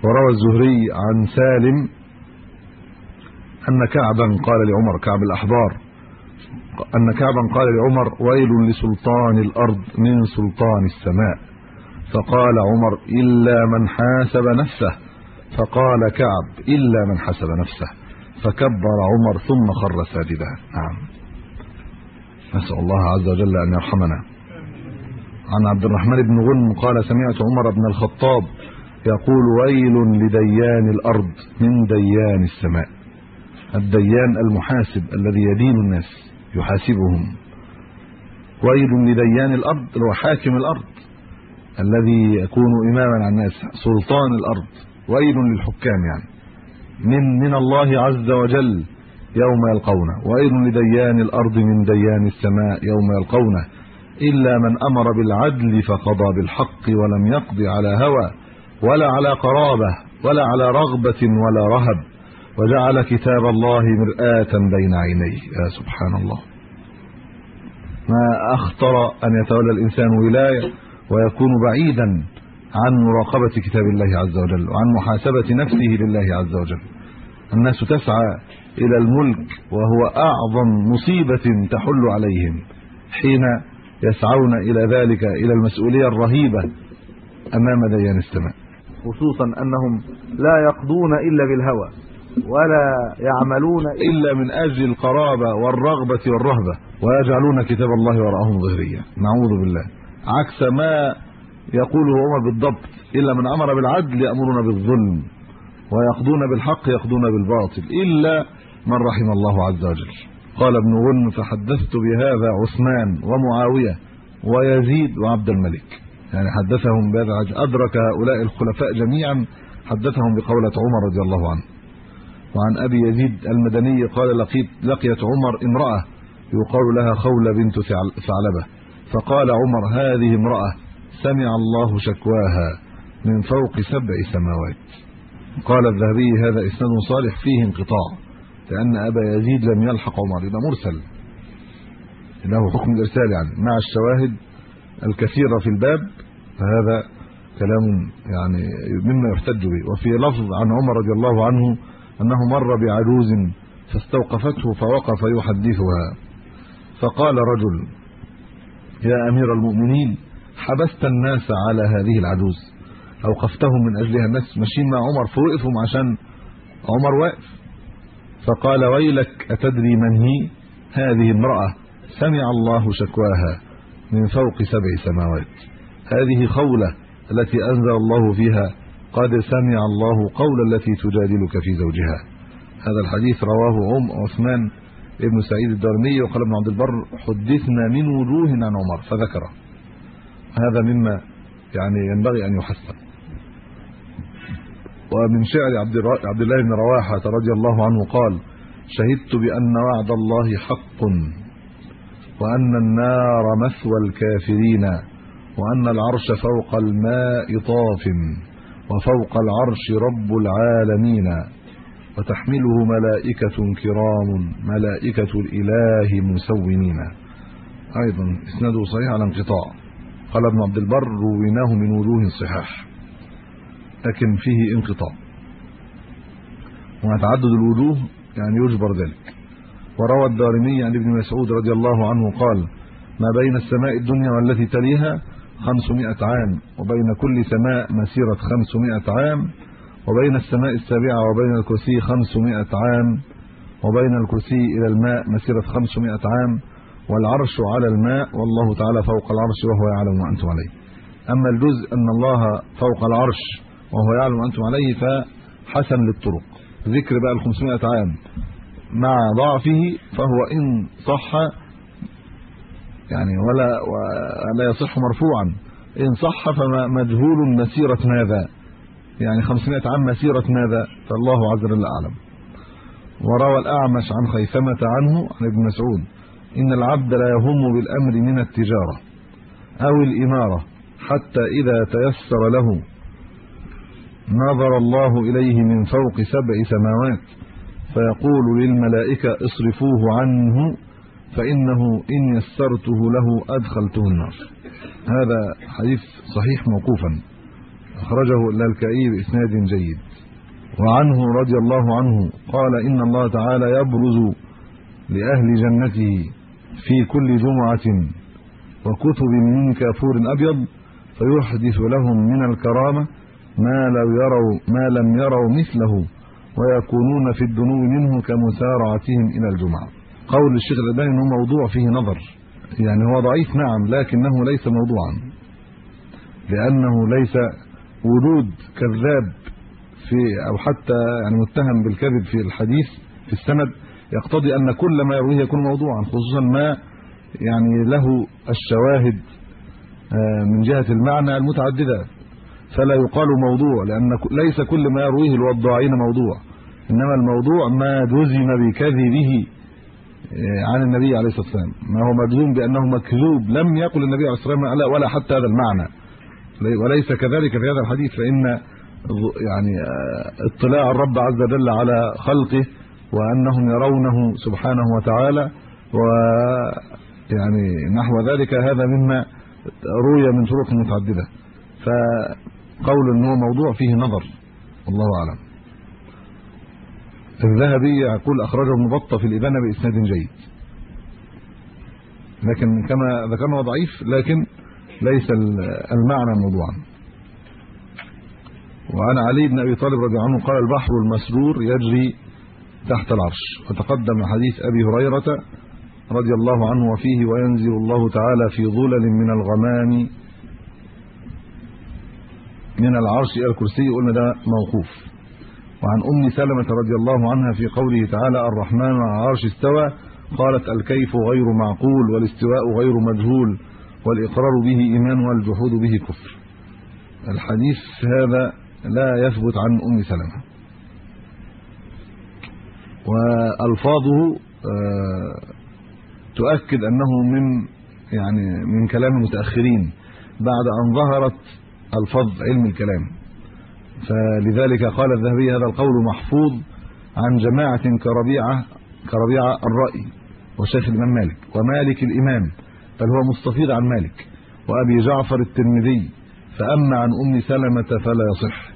وروى الزهري عن سالم أن كعبا قال لعمر كعب الاحبار أن كعبا قال لعمر ويل لسلطان الأرض من سلطان السماء. فقال عمر إلا من حاسب نفسه. فقال كعب إلا من حسب نفسه. فكبر عمر ثم خر ساجدا نعم. نسأل الله عز وجل أن يرحمنا. عن عبد الرحمن بن غنم قال سمعت عمر بن الخطاب يقول ويل لديان الأرض من ديان السماء. الديان المحاسب الذي يدين الناس يحاسبهم. ويل لديان الأرض هو حاكم الأرض الذي يكون إماما على الناس سلطان الأرض. ويل للحكام يعني. من من الله عز وجل يوم يلقونه. واذن لديان الأرض من ديان السماء يوم يلقونه الا من أمر بالعدل فقضى بالحق ولم يقض على هوى ولا على قرابه ولا على رغبه ولا رهب. وجعل كتاب الله مرآة بين عينيه. يا سبحان الله ما أخطر أن يتولى الإنسان ولاية ويكون بعيدا عن مراقبة كتاب الله عز وجل وعن محاسبة نفسه لله عز وجل. الناس تسعى إلى الملك وهو أعظم مصيبة تحل عليهم حين يسعون إلى ذلك إلى المسؤولية الرهيبة أمام ديان السماء. خصوصا أنهم لا يقضون إلا بالهوى ولا يعملون إلا من أجل القرابة والرغبة والرهبة ويجعلون كتاب الله وراءهم ظهريا. نعوذ بالله. عكس ما يقوله عمر بالضبط. إلا من أمر بالعدل يأمرون بالظلم ويقضون بالحق يقضون بالباطل إلا من رحم الله عز وجل. قال ابن غنم فحدثت بهذا عثمان ومعاوية ويزيد وعبد الملك. يعني حدثهم بهذا أدرك هؤلاء الخلفاء جميعا حدثهم بقولة عمر رضي الله عنه. وعن أبي يزيد المدني قال لقيت لقيت عمر امرأة يقال لها خولة بنت ثعلبة. فقال عمر هذه امرأة سمع الله شكواها من فوق سبع سماوات. قال الذهبي هذا إسناد صالح فيه انقطاع لأن أبا يزيد لم يلحق عمر اذا مرسل. له حكم الإرسال يعني مع الشواهد الكثيرة في الباب فهذا كلام يعني مما يحتج به. وفي لفظ عن عمر رضي الله عنه أنه مر بعجوز فاستوقفته فوقف يحدثها. فقال رجل يا أمير المؤمنين حبست الناس على هذه العجوز. أوقفتهم من أجلها الناس ماشيين مع عمر فوقفهم عشان عمر واقف. فقال ويلك أتدري من هي؟ هذه امرأة سمع الله شكواها من فوق سبع سماوات. هذه خولة التي أنزل الله فيها قد سمع الله قول التي تجادلك في زوجها. هذا الحديث رواه أم عثمان ابن سعيد الدارمي وقال ابن عبد البر حدثنا من وجوه عن عمر فذكره. هذا مما يعني ينبغي أن يحسن. ومن شعر عبد عبد الله بن رواحة رضي الله عنه قال شهدت بأن وعد الله حق وأن النار مثوى الكافرين وأن العرش فوق الماء طاف وفوق العرش رب العالمين وتحمله ملائكة كرام ملائكة الإله مسومين أيضا إسناده صحيح على انقطاع. قال ابن عبد البر رويناه من وجوه صحاح لكن فيه انقطاع. وتعدد الوجوه يعني يجبر ذلك. وروى الدارمي عن ابن مسعود رضي الله عنه قال ما بين السماء الدنيا والتي تليها 500 عام وبين كل سماء مسيرة 500 عام وبين السماء السابعة وبين الكرسي 500 عام وبين الكرسي إلى الماء مسيرة 500 عام والعرش على الماء والله تعالى فوق العرش وهو يعلم ما أنتم عليه. أما الجزء أن الله فوق العرش وهو يعلم ما أنتم عليه فحسن للطرق. ذكر بقى ال 500 عام. مع ضعفه فهو إن صح يعني ولا ولا يصح مرفوعا. إن صح فمجهول مسيرة ماذا؟ يعني 500 عام مسيرة ماذا؟ فالله عز وجل أعلم. وروى الأعمش عن خيثمة عنه عن ابن مسعود. إن العبد لا يهم بالأمر من التجارة أو الإمارة حتى إذا تيسر له نظر الله إليه من فوق سبع سماوات فيقول للملائكة اصرفوه عنه فإنه إن يسرته له أدخلته النار. هذا حديث صحيح موقوفا أخرجه اللالكائي بإسناد جيد. وعنه رضي الله عنه قال إن الله تعالى يبرز لأهل جنته في كل جمعة وكتب من كافور أبيض فيحدث لهم من الكرامة ما لو يروا ما لم يروا مثله ويكونون في الدنو منه كمسارعتهم إلى الجمعة. قول الشيخ الألباني إنه موضوع فيه نظر. يعني هو ضعيف نعم لكنه ليس موضوعا. لأنه ليس وجود كذاب في أو حتى يعني متهم بالكذب في الحديث في السند. يقتضي أن كل ما يرويه يكون موضوعا خصوصا ما يعني له الشواهد من جهة المعنى المتعددة. فلا يقال موضوع لأن ليس كل ما يرويه الوضاعين موضوع. إنما الموضوع ما جزم بكذبه آه، عن النبي عليه الصلاة والسلام. ما هو مجزوم بأنه مكذوب لم يقل النبي عليه الصلاة والسلام ولا حتى هذا المعنى. وليس كذلك في هذا الحديث فإن يعني آه، اطلاع الرب عز وجل على خلقه وأنهم يرونه سبحانه وتعالى و يعني نحو ذلك هذا مما روي من طرق متعددة. فقول ان هو موضوع فيه نظر. الله أعلم. الذهبي يقول أخرجه المبطه في الابانه بإسناد جيد. لكن كما ذكرنا ضعيف لكن ليس المعنى موضوعا. وعن علي بن أبي طالب رضي الله عنه قال البحر المسرور يجري تحت العرش. وتقدم حديث أبي هريرة رضي الله عنه وفيه وينزل الله تعالى في ظلل من الغمام من العرش إلى الكرسي قلنا ده موقوف. وعن أم سلمة رضي الله عنها في قوله تعالى الرحمن على العرش استوى قالت الكيف غير معقول والاستواء غير مجهول والإقرار به إيمان والجحود به كفر. الحديث هذا لا يثبت عن أم سلمة. وألفاظه آه، تؤكد أنه من يعني من كلام المتأخرين بعد أن ظهرت الفظ علم الكلام. فلذلك قال الذهبي هذا القول محفوظ عن جماعة كربيعة كربيعة الرأي وشيخ الإمام مالك ومالك الإمام بل هو مستفيض عن مالك وأبي جعفر الترمذي. فأما عن أم سلمة فلا يصح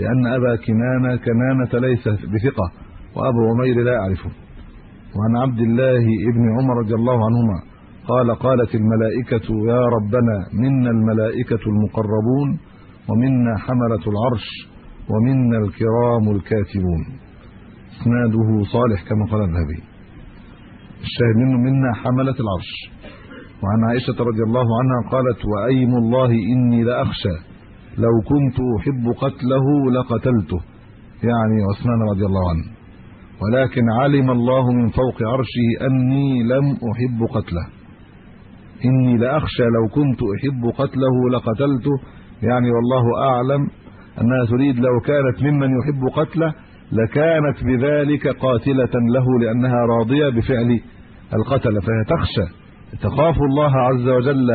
لأن أبا كنانة كنانة ليس بثقة. وأبو عمير لا يعرفه وعن عبد الله ابن عمر رضي الله عنهما قال قالت الملائكة يا ربنا منا الملائكة المقربون ومنا حملة العرش ومنا الكرام الكاتبون. إسناده صالح كما قال الذهبي. الشاهد منه منا حملة العرش. وعن عائشة رضي الله عنها قالت وأيم الله إني لأخشى لو كنت أحب قتله لقتلته. يعني عثمان رضي الله عنه. ولكن علم الله من فوق عرشه أني لم أحب قتله. إني لأخشى لو كنت أحب قتله لقتلته. يعني والله أعلم أنها تريد لو كانت ممن يحب قتله لكانت بذلك قاتلة له لأنها راضية بفعل القتل. فهي تخشى تخاف الله عز وجل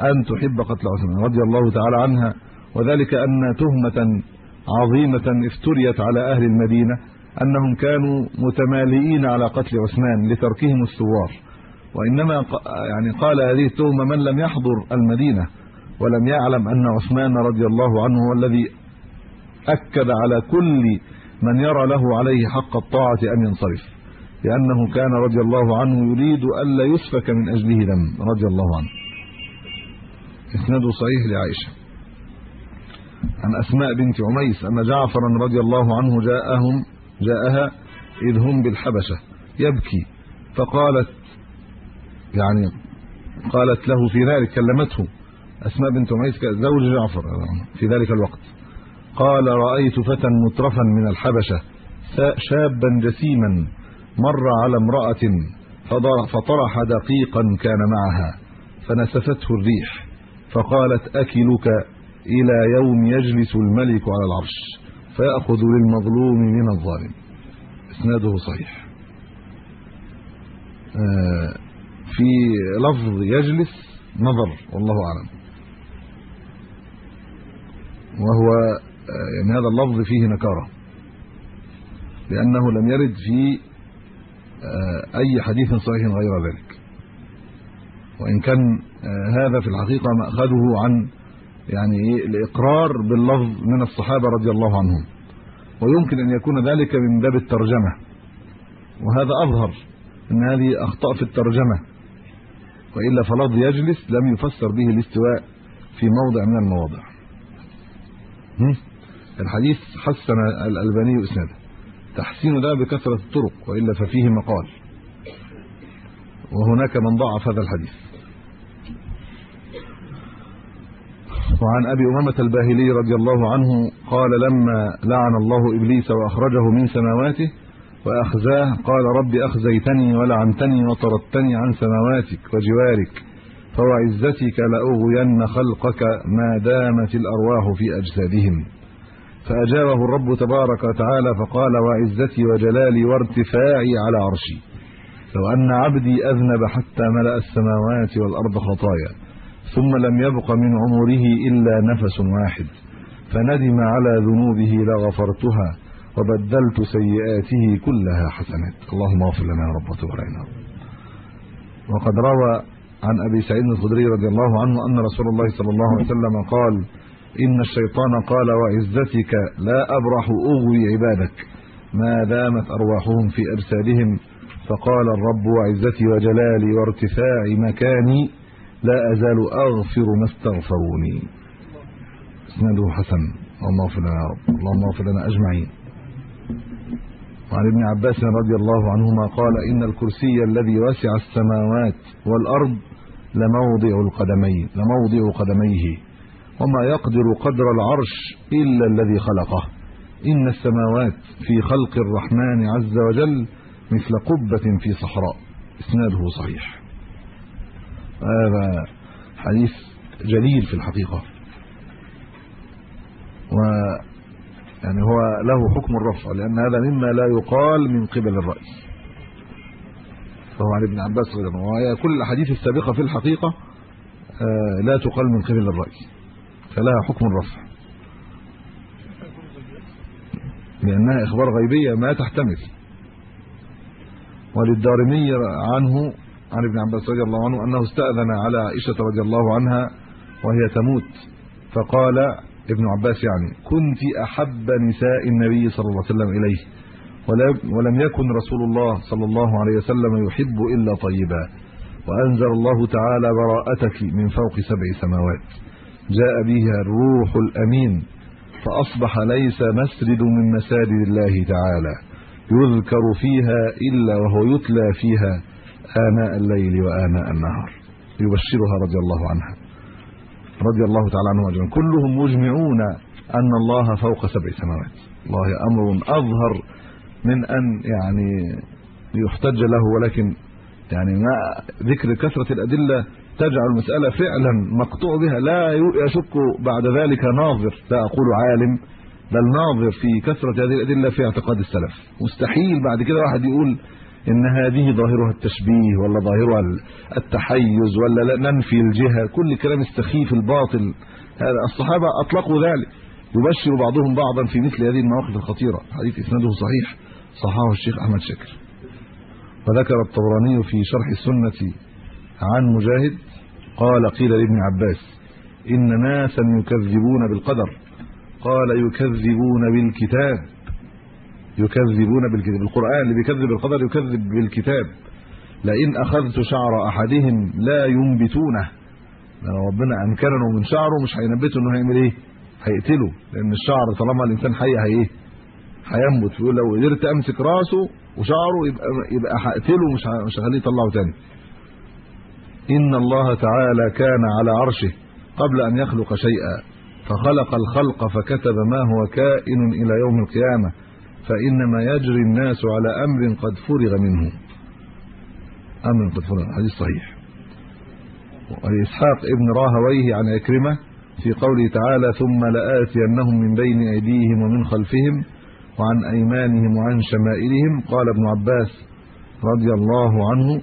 أن تحب قتل عثمان رضي الله تعالى عنها. وذلك أن تهمة عظيمة افتريت على أهل المدينة. أنهم كانوا متمالئين على قتل عثمان لتركهم الثوار. وإنما يعني قال هذه التهمة من لم يحضر المدينة ولم يعلم أن عثمان رضي الله عنه هو الذي أكد على كل من يرى له عليه حق الطاعة أن ينصرف لأنه كان رضي الله عنه يريد الا يسفك من أجله دم رضي الله عنه. اسناده صحيح لعائشة. عن أسماء بنت عميس أن جعفرا رضي الله عنه جاءهم جاءها إذ هم بالحبشة يبكي فقالت يعني قالت له في ذلك كلمته أسماء بنت عميس زوج جعفر في ذلك الوقت. قال رأيت فتى مترفا من الحبشة شابا جسيما مر على امرأة فطرح دقيقا كان معها فنسفته الريح فقالت أكلك إلى يوم يجلس الملك على العرش. فيأخذ للمظلوم من الظالم. إسناده صحيح. آه، في لفظ يجلس نظر والله أعلم. وهو آه، يعني هذا اللفظ فيه نكارة. لأنه لم يرد في آه، أي حديث صحيح غير ذلك. وإن كان هذا في الحقيقة مأخذه عن يعني إيه؟ الاقرار باللفظ من الصحابة رضي الله عنهم. ويمكن أن يكون ذلك من باب الترجمة. وهذا أظهر أن هذه أخطاء في الترجمة. وإلا فلفظ يجلس لم يفسر به الاستواء في موضع من المواضع. الحديث حسن الألباني اسناده تحسين ده بكثرة الطرق وإلا ففيه مقال. وهناك من ضعف هذا الحديث. وعن أبي أمامة الباهلي رضي الله عنه قال لما لعن الله إبليس وأخرجه من سماواته وأخزاه قال رب أخزيتني ولعنتني وطردتني عن سماواتك وجوارك فوعزتك لأغوين خلقك ما دامت الأرواح في أجسادهم. فأجابه الرب تبارك وتعالى فقال وعزتي وجلالي وارتفاعي على عرشي. لو أن عبدي أذنب حتى ملأ السماوات والأرض خطايا. ثم لم يبق من عمره إلا نفس واحد. فندم على ذنوبه لغفرتها وبدلت سيئاته كلها حسنات. اللهم اغفر لنا يا رب وتب علينا وقد روى عن أبي سعيد الخدري رضي الله عنه أن رسول الله صلى الله عليه وسلم قال إن الشيطان قال وعزتك لا أبرح أغوي عبادك ما دامت أرواحهم في ارسالهم فقال الرب وعزتي وجلالي وارتفاع مكاني لا أزال أغفر ما استغفروني. إسناده حسن. اللهم اغفر لنا اللهم اغفر لنا أجمعين. وعن ابن عباس رضي الله عنهما قال إن الكرسي الذي وسع السماوات والأرض لموضع القدمين لموضع قدميه. وما يقدر قدر العرش إلا الذي خلقه. إن السماوات في خلق الرحمن عز وجل مثل قبة في صحراء. إسناده صحيح. هذا حديث جليل في الحقيقة. و يعني هو له حكم الرفع لأن هذا مما لا يقال من قبل الراي فهو عن ابن عباس رضي الله عنه. كل الأحاديث السابقة في الحقيقة لا تقال من قبل الراي فلها حكم الرفع. لأنها إخبار غيبية ما تحتمل. وللدارمي عنه عن ابن عباس رضي الله عنه أنه استأذن على عائشة رضي الله عنها وهي تموت. فقال ابن عباس يعني كنت أحب نساء النبي صلى الله عليه وسلم إليه ولم يكن رسول الله صلى الله عليه وسلم يحب إلا طيبا وأنزل الله تعالى براءتك من فوق سبع سماوات. جاء بها الروح الأمين فأصبح ليس مسجد من مساجد الله تعالى يذكر فيها إلا وهو يتلى فيها آناء الليل وآناء النهار. يبشرها رضي الله عنها. رضي الله تعالى عنهم أجمعين. كلهم مجمعون أن الله فوق سبع سماوات. الله أمر أظهر من أن يعني يحتج له ولكن يعني ما ذكر كثرة الأدلة تجعل المسألة فعلا مقطوع بها. لا يشك بعد ذلك ناظر. لا أقول عالم بل ناظر في كثرة هذه الأدلة في اعتقاد السلف. مستحيل بعد كده واحد يقول إن هذه ظاهرها التشبيه ولا ظاهرها التحيز ولا ننفي الجهة كل كلام السخيف الباطل. هذا الصحابة أطلقوا ذلك. يبشر بعضهم بعضا في مثل هذه المواقف الخطيرة. حديث إسناده صحيح. صححه الشيخ أحمد شاكر وذكر الطبراني في شرح السنة عن مجاهد قال قيل لابن عباس إن ناسا يكذبون بالقدر. قال يكذبون بالكتاب. يكذبون بالكتاب. القرآن اللي بيكذب القدر يكذب بالكتاب. لئن أخذت شعر أحدهم لا ينبتونه. لو ربنا امكنه من شعره مش هينبته إنه هيعمل إيه؟ هيقتله. لأن الشعر طالما الإنسان حي هي إيه؟ هينبت. يقول لو قدرت أمسك رأسه وشعره يبقى يبقى هقتله مش مش هخليه يطلعه تاني. إن الله تعالى كان على عرشه قبل أن يخلق شيئا. فخلق الخلق فكتب ما هو كائن إلى يوم القيامة. فإنما يجري الناس على أمر قد فرغ منه. أمر قد فرغ حديث صحيح. وإسحاق ابن راهويه عن عكرمه في قوله تعالى ثم لآتينهم من بين أيديهم ومن خلفهم وعن أيمانهم وعن شمائلهم. قال ابن عباس رضي الله عنه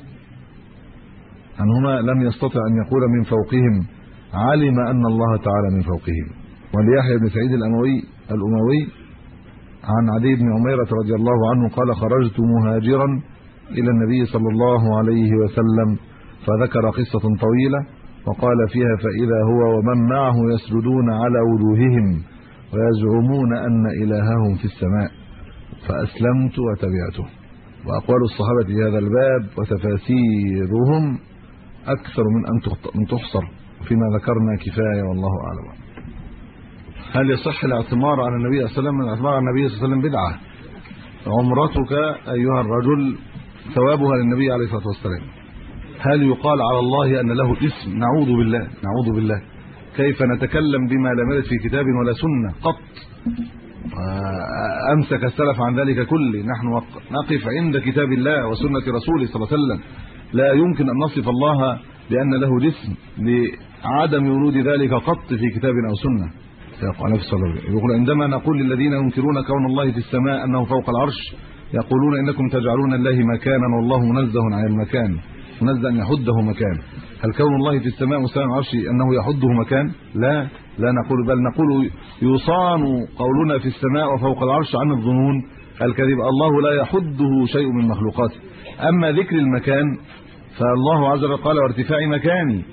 عنهما لم يستطع أن يقول من فوقهم علم أن الله تعالى من فوقهم. وليحيى بن سعيد الأموي الأموي عن عدي بن عميرة رضي الله عنه قال خرجت مهاجرا إلى النبي صلى الله عليه وسلم فذكر قصة طويلة وقال فيها فإذا هو ومن معه يسجدون على وجوههم ويزعمون أن إلههم في السماء فأسلمت وتبعته. وأقوال الصحابة في هذا الباب وتفاسيرهم أكثر من أن تحصر فيما ذكرنا كفاية والله أعلم. هل يصح الاعتمار على النبي صلى الله عليه وسلم الاعتمار على النبي صلى الله عليه وسلم بدعة؟ عمرتك أيها الرجل ثوابها للنبي عليه الصلاة والسلام. هل يقال على الله أن له اسم؟ نعوذ بالله نعوذ بالله. كيف نتكلم بما لم يرد في كتاب ولا سنة قط؟ أمسك السلف عن ذلك كله. نحن نقف عند كتاب الله وسنة رسوله صلى الله عليه وسلم. لا يمكن أن نصف الله بأن له جسم لعدم ورود ذلك قط في كتاب أو سنة. عليه الصلاة. يقول عندما نقول للذين ينكرون كون الله في السماء أنه فوق العرش يقولون إنكم تجعلون الله مكانا والله منزه عن المكان منزه أن يحده مكان. هل كون الله في السماء مستوى العرش أنه يحده مكان؟ لا لا نقول بل نقول يصان قولنا في السماء وفوق العرش عن الظنون. الكذب الله لا يحده شيء من مخلوقاته أما ذكر المكان فالله عز وجل قال وارتفاع مكاني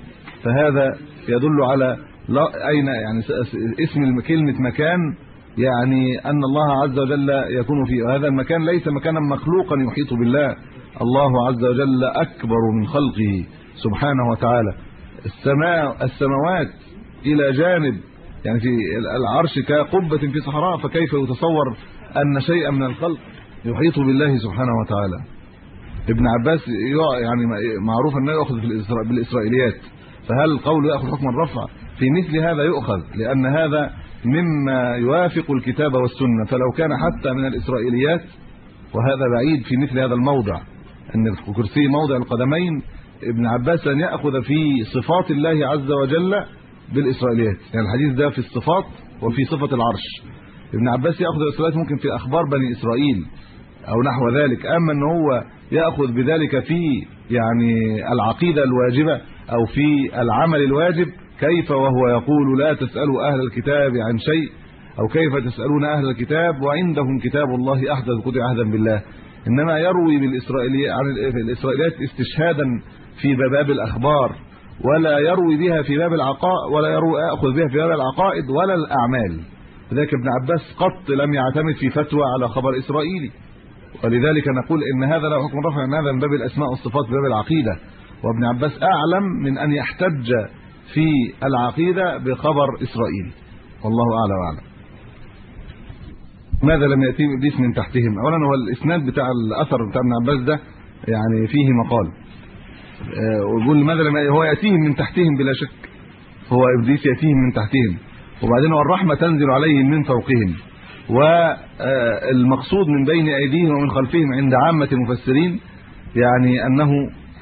فهذا يدل على لا أين يعني اسم كلمة مكان؟ يعني أن الله عز وجل يكون في هذا المكان ليس مكانا مخلوقا يحيط بالله. الله عز وجل أكبر من خلقه سبحانه وتعالى. السماء السماوات إلى جانب يعني في العرش كقبة في صحراء فكيف يتصور أن شيئا من الخلق يحيط بالله سبحانه وتعالى؟ ابن عباس يعني معروف أنه يأخذ في بالإسرائيليات. فهل القول يأخذ حكم الرفع؟ في مثل هذا يؤخذ لأن هذا مما يوافق الكتاب والسنة. فلو كان حتى من الإسرائيليات وهذا بعيد في مثل هذا الموضع. إن الكرسي موضع القدمين ابن عباس ان يأخذ في صفات الله عز وجل بالإسرائيليات. يعني الحديث ده في الصفات وفي صفة العرش. ابن عباس يأخذ الاسرائيليات ممكن في أخبار بني إسرائيل أو نحو ذلك. أما ان هو يأخذ بذلك في يعني العقيدة الواجبة أو في العمل الواجب كيف وهو يقول لا تسألوا أهل الكتاب عن شيء أو كيف تسألون أهل الكتاب وعندهم كتاب الله احدث كتب عهدا بالله إنما يروي بالاسرائيليات عن الإسرائيليات استشهادا في باب الأخبار ولا يروي بها في باب العقائد ولا يروي يأخذ بها في باب العقائد ولا الأعمال. لذلك ابن عباس قط لم يعتمد في فتوى على خبر إسرائيلي. ولذلك نقول إن هذا لا حكم رفع إن هذا من باب الأسماء والصفات باب العقيدة. وابن عباس أعلم من أن يحتج في العقيدة بخبر إسرائيل. والله اعلى وأعلم. ماذا لم يأتي ابليس من تحتهم؟ اولا هو الإسناد بتاع الأثر بتاع ابن عباس ده يعني فيه مقال. آه، ويقول ماذا لم هو يأتيهم من تحتهم بلا شك. هو إبليس يأتيهم من تحتهم. وبعدين والرحمه تنزل عليهم من فوقهم. والمقصود من بين أيديهم ومن خلفهم عند عامة المفسرين يعني أنه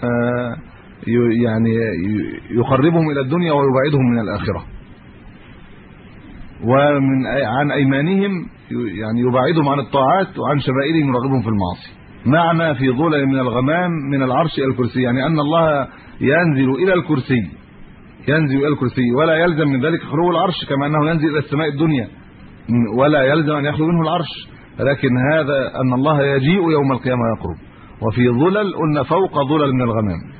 آه، يعني يقربهم إلى الدنيا ويبعدهم من الآخرة. ومن عن أيمانهم يعني يبعدهم عن الطاعات وعن شمائلهم يرغبهم في المعاصي. معنى في ظلل من الغمام من العرش إلى الكرسي. يعني أن الله ينزل إلى الكرسي. ينزل إلى الكرسي. ولا يلزم من ذلك خروج العرش كما أنه ينزل إلى السماء الدنيا. ولا يلزم أن يخلو منه العرش. لكن هذا أن الله يجيء يوم القيامة يقرب وفي ظلل قلنا فوق ظلل من الغمام.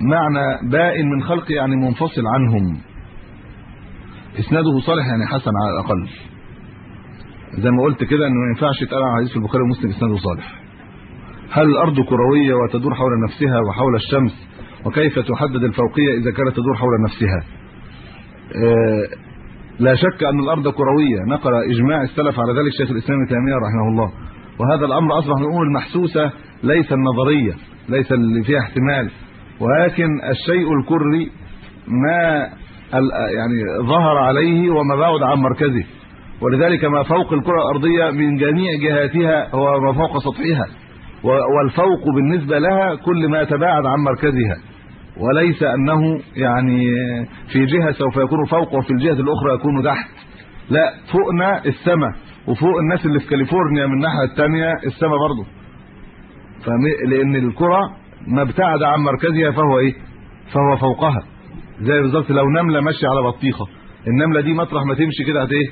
معنى بائن من خلق يعني منفصل عنهم. إسناده صالح يعني حسن على الأقل. زي ما قلت كده إنه ما ينفعش يتقال عن حديث البخاري ومسلم إسناده صالح. هل الأرض كروية وتدور حول نفسها وحول الشمس؟ وكيف تحدد الفوقية إذا كانت تدور حول نفسها؟ آه، لا شك أن الأرض كروية. نقل إجماع السلف على ذلك شيخ الإسلام ابن تيمية رحمه الله. وهذا الأمر أصبح من الأمور المحسوسة ليس النظرية ليس اللي فيها احتمال. ولكن الشيء الكري ما يعني ظهر عليه وما بعد عن مركزه. ولذلك ما فوق الكرة الأرضية من جميع جهاتها هو ما فوق سطحها. والفوق بالنسبة لها كل ما تباعد عن مركزها. وليس أنه يعني في جهة سوف يكون فوق وفي الجهة الأخرى يكون تحت. لا فوقنا السماء وفوق الناس اللي في كاليفورنيا من الناحية الثانية السماء برضه. لأن الكرة ما ابتعد عن مركزها فهو إيه؟ فهو فوقها. زي بالظبط لو نملة ماشية على بطيخة. النملة دي مطرح ما تمشي كده هت إيه؟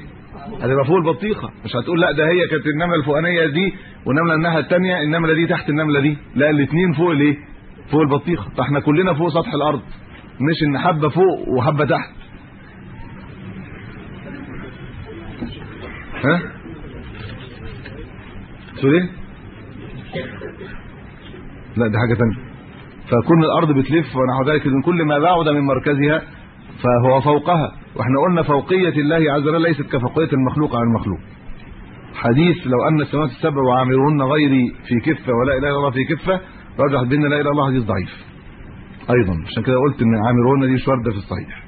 هتبقى فوق البطيخة. مش هتقول لا ده هي كانت النملة الفوقانية دي والنملة الناحية الثانية النملة دي تحت النملة دي. لا الاثنين فوق الإيه؟ فوق البطيخة. فاحنا كلنا فوق سطح الأرض. مش إن حبة فوق وحبة تحت. ها؟ تقول إيه؟ لا دي حاجة ثانية فكون الأرض بتلف ونحو ذلك من كل ما بعد من مركزها فهو فوقها. وإحنا قلنا فوقية الله عز وجل ليست كفوقية المخلوق عن المخلوق. حديث لو أن السماوات السبع وعامرهن غيري في كفة ولا إله إلا الله في كفة رجحت بين لا إله إلا الله حديث ضعيف. أيضا عشان كده قلت إن عامرهن دي مش وارده في الصحيح.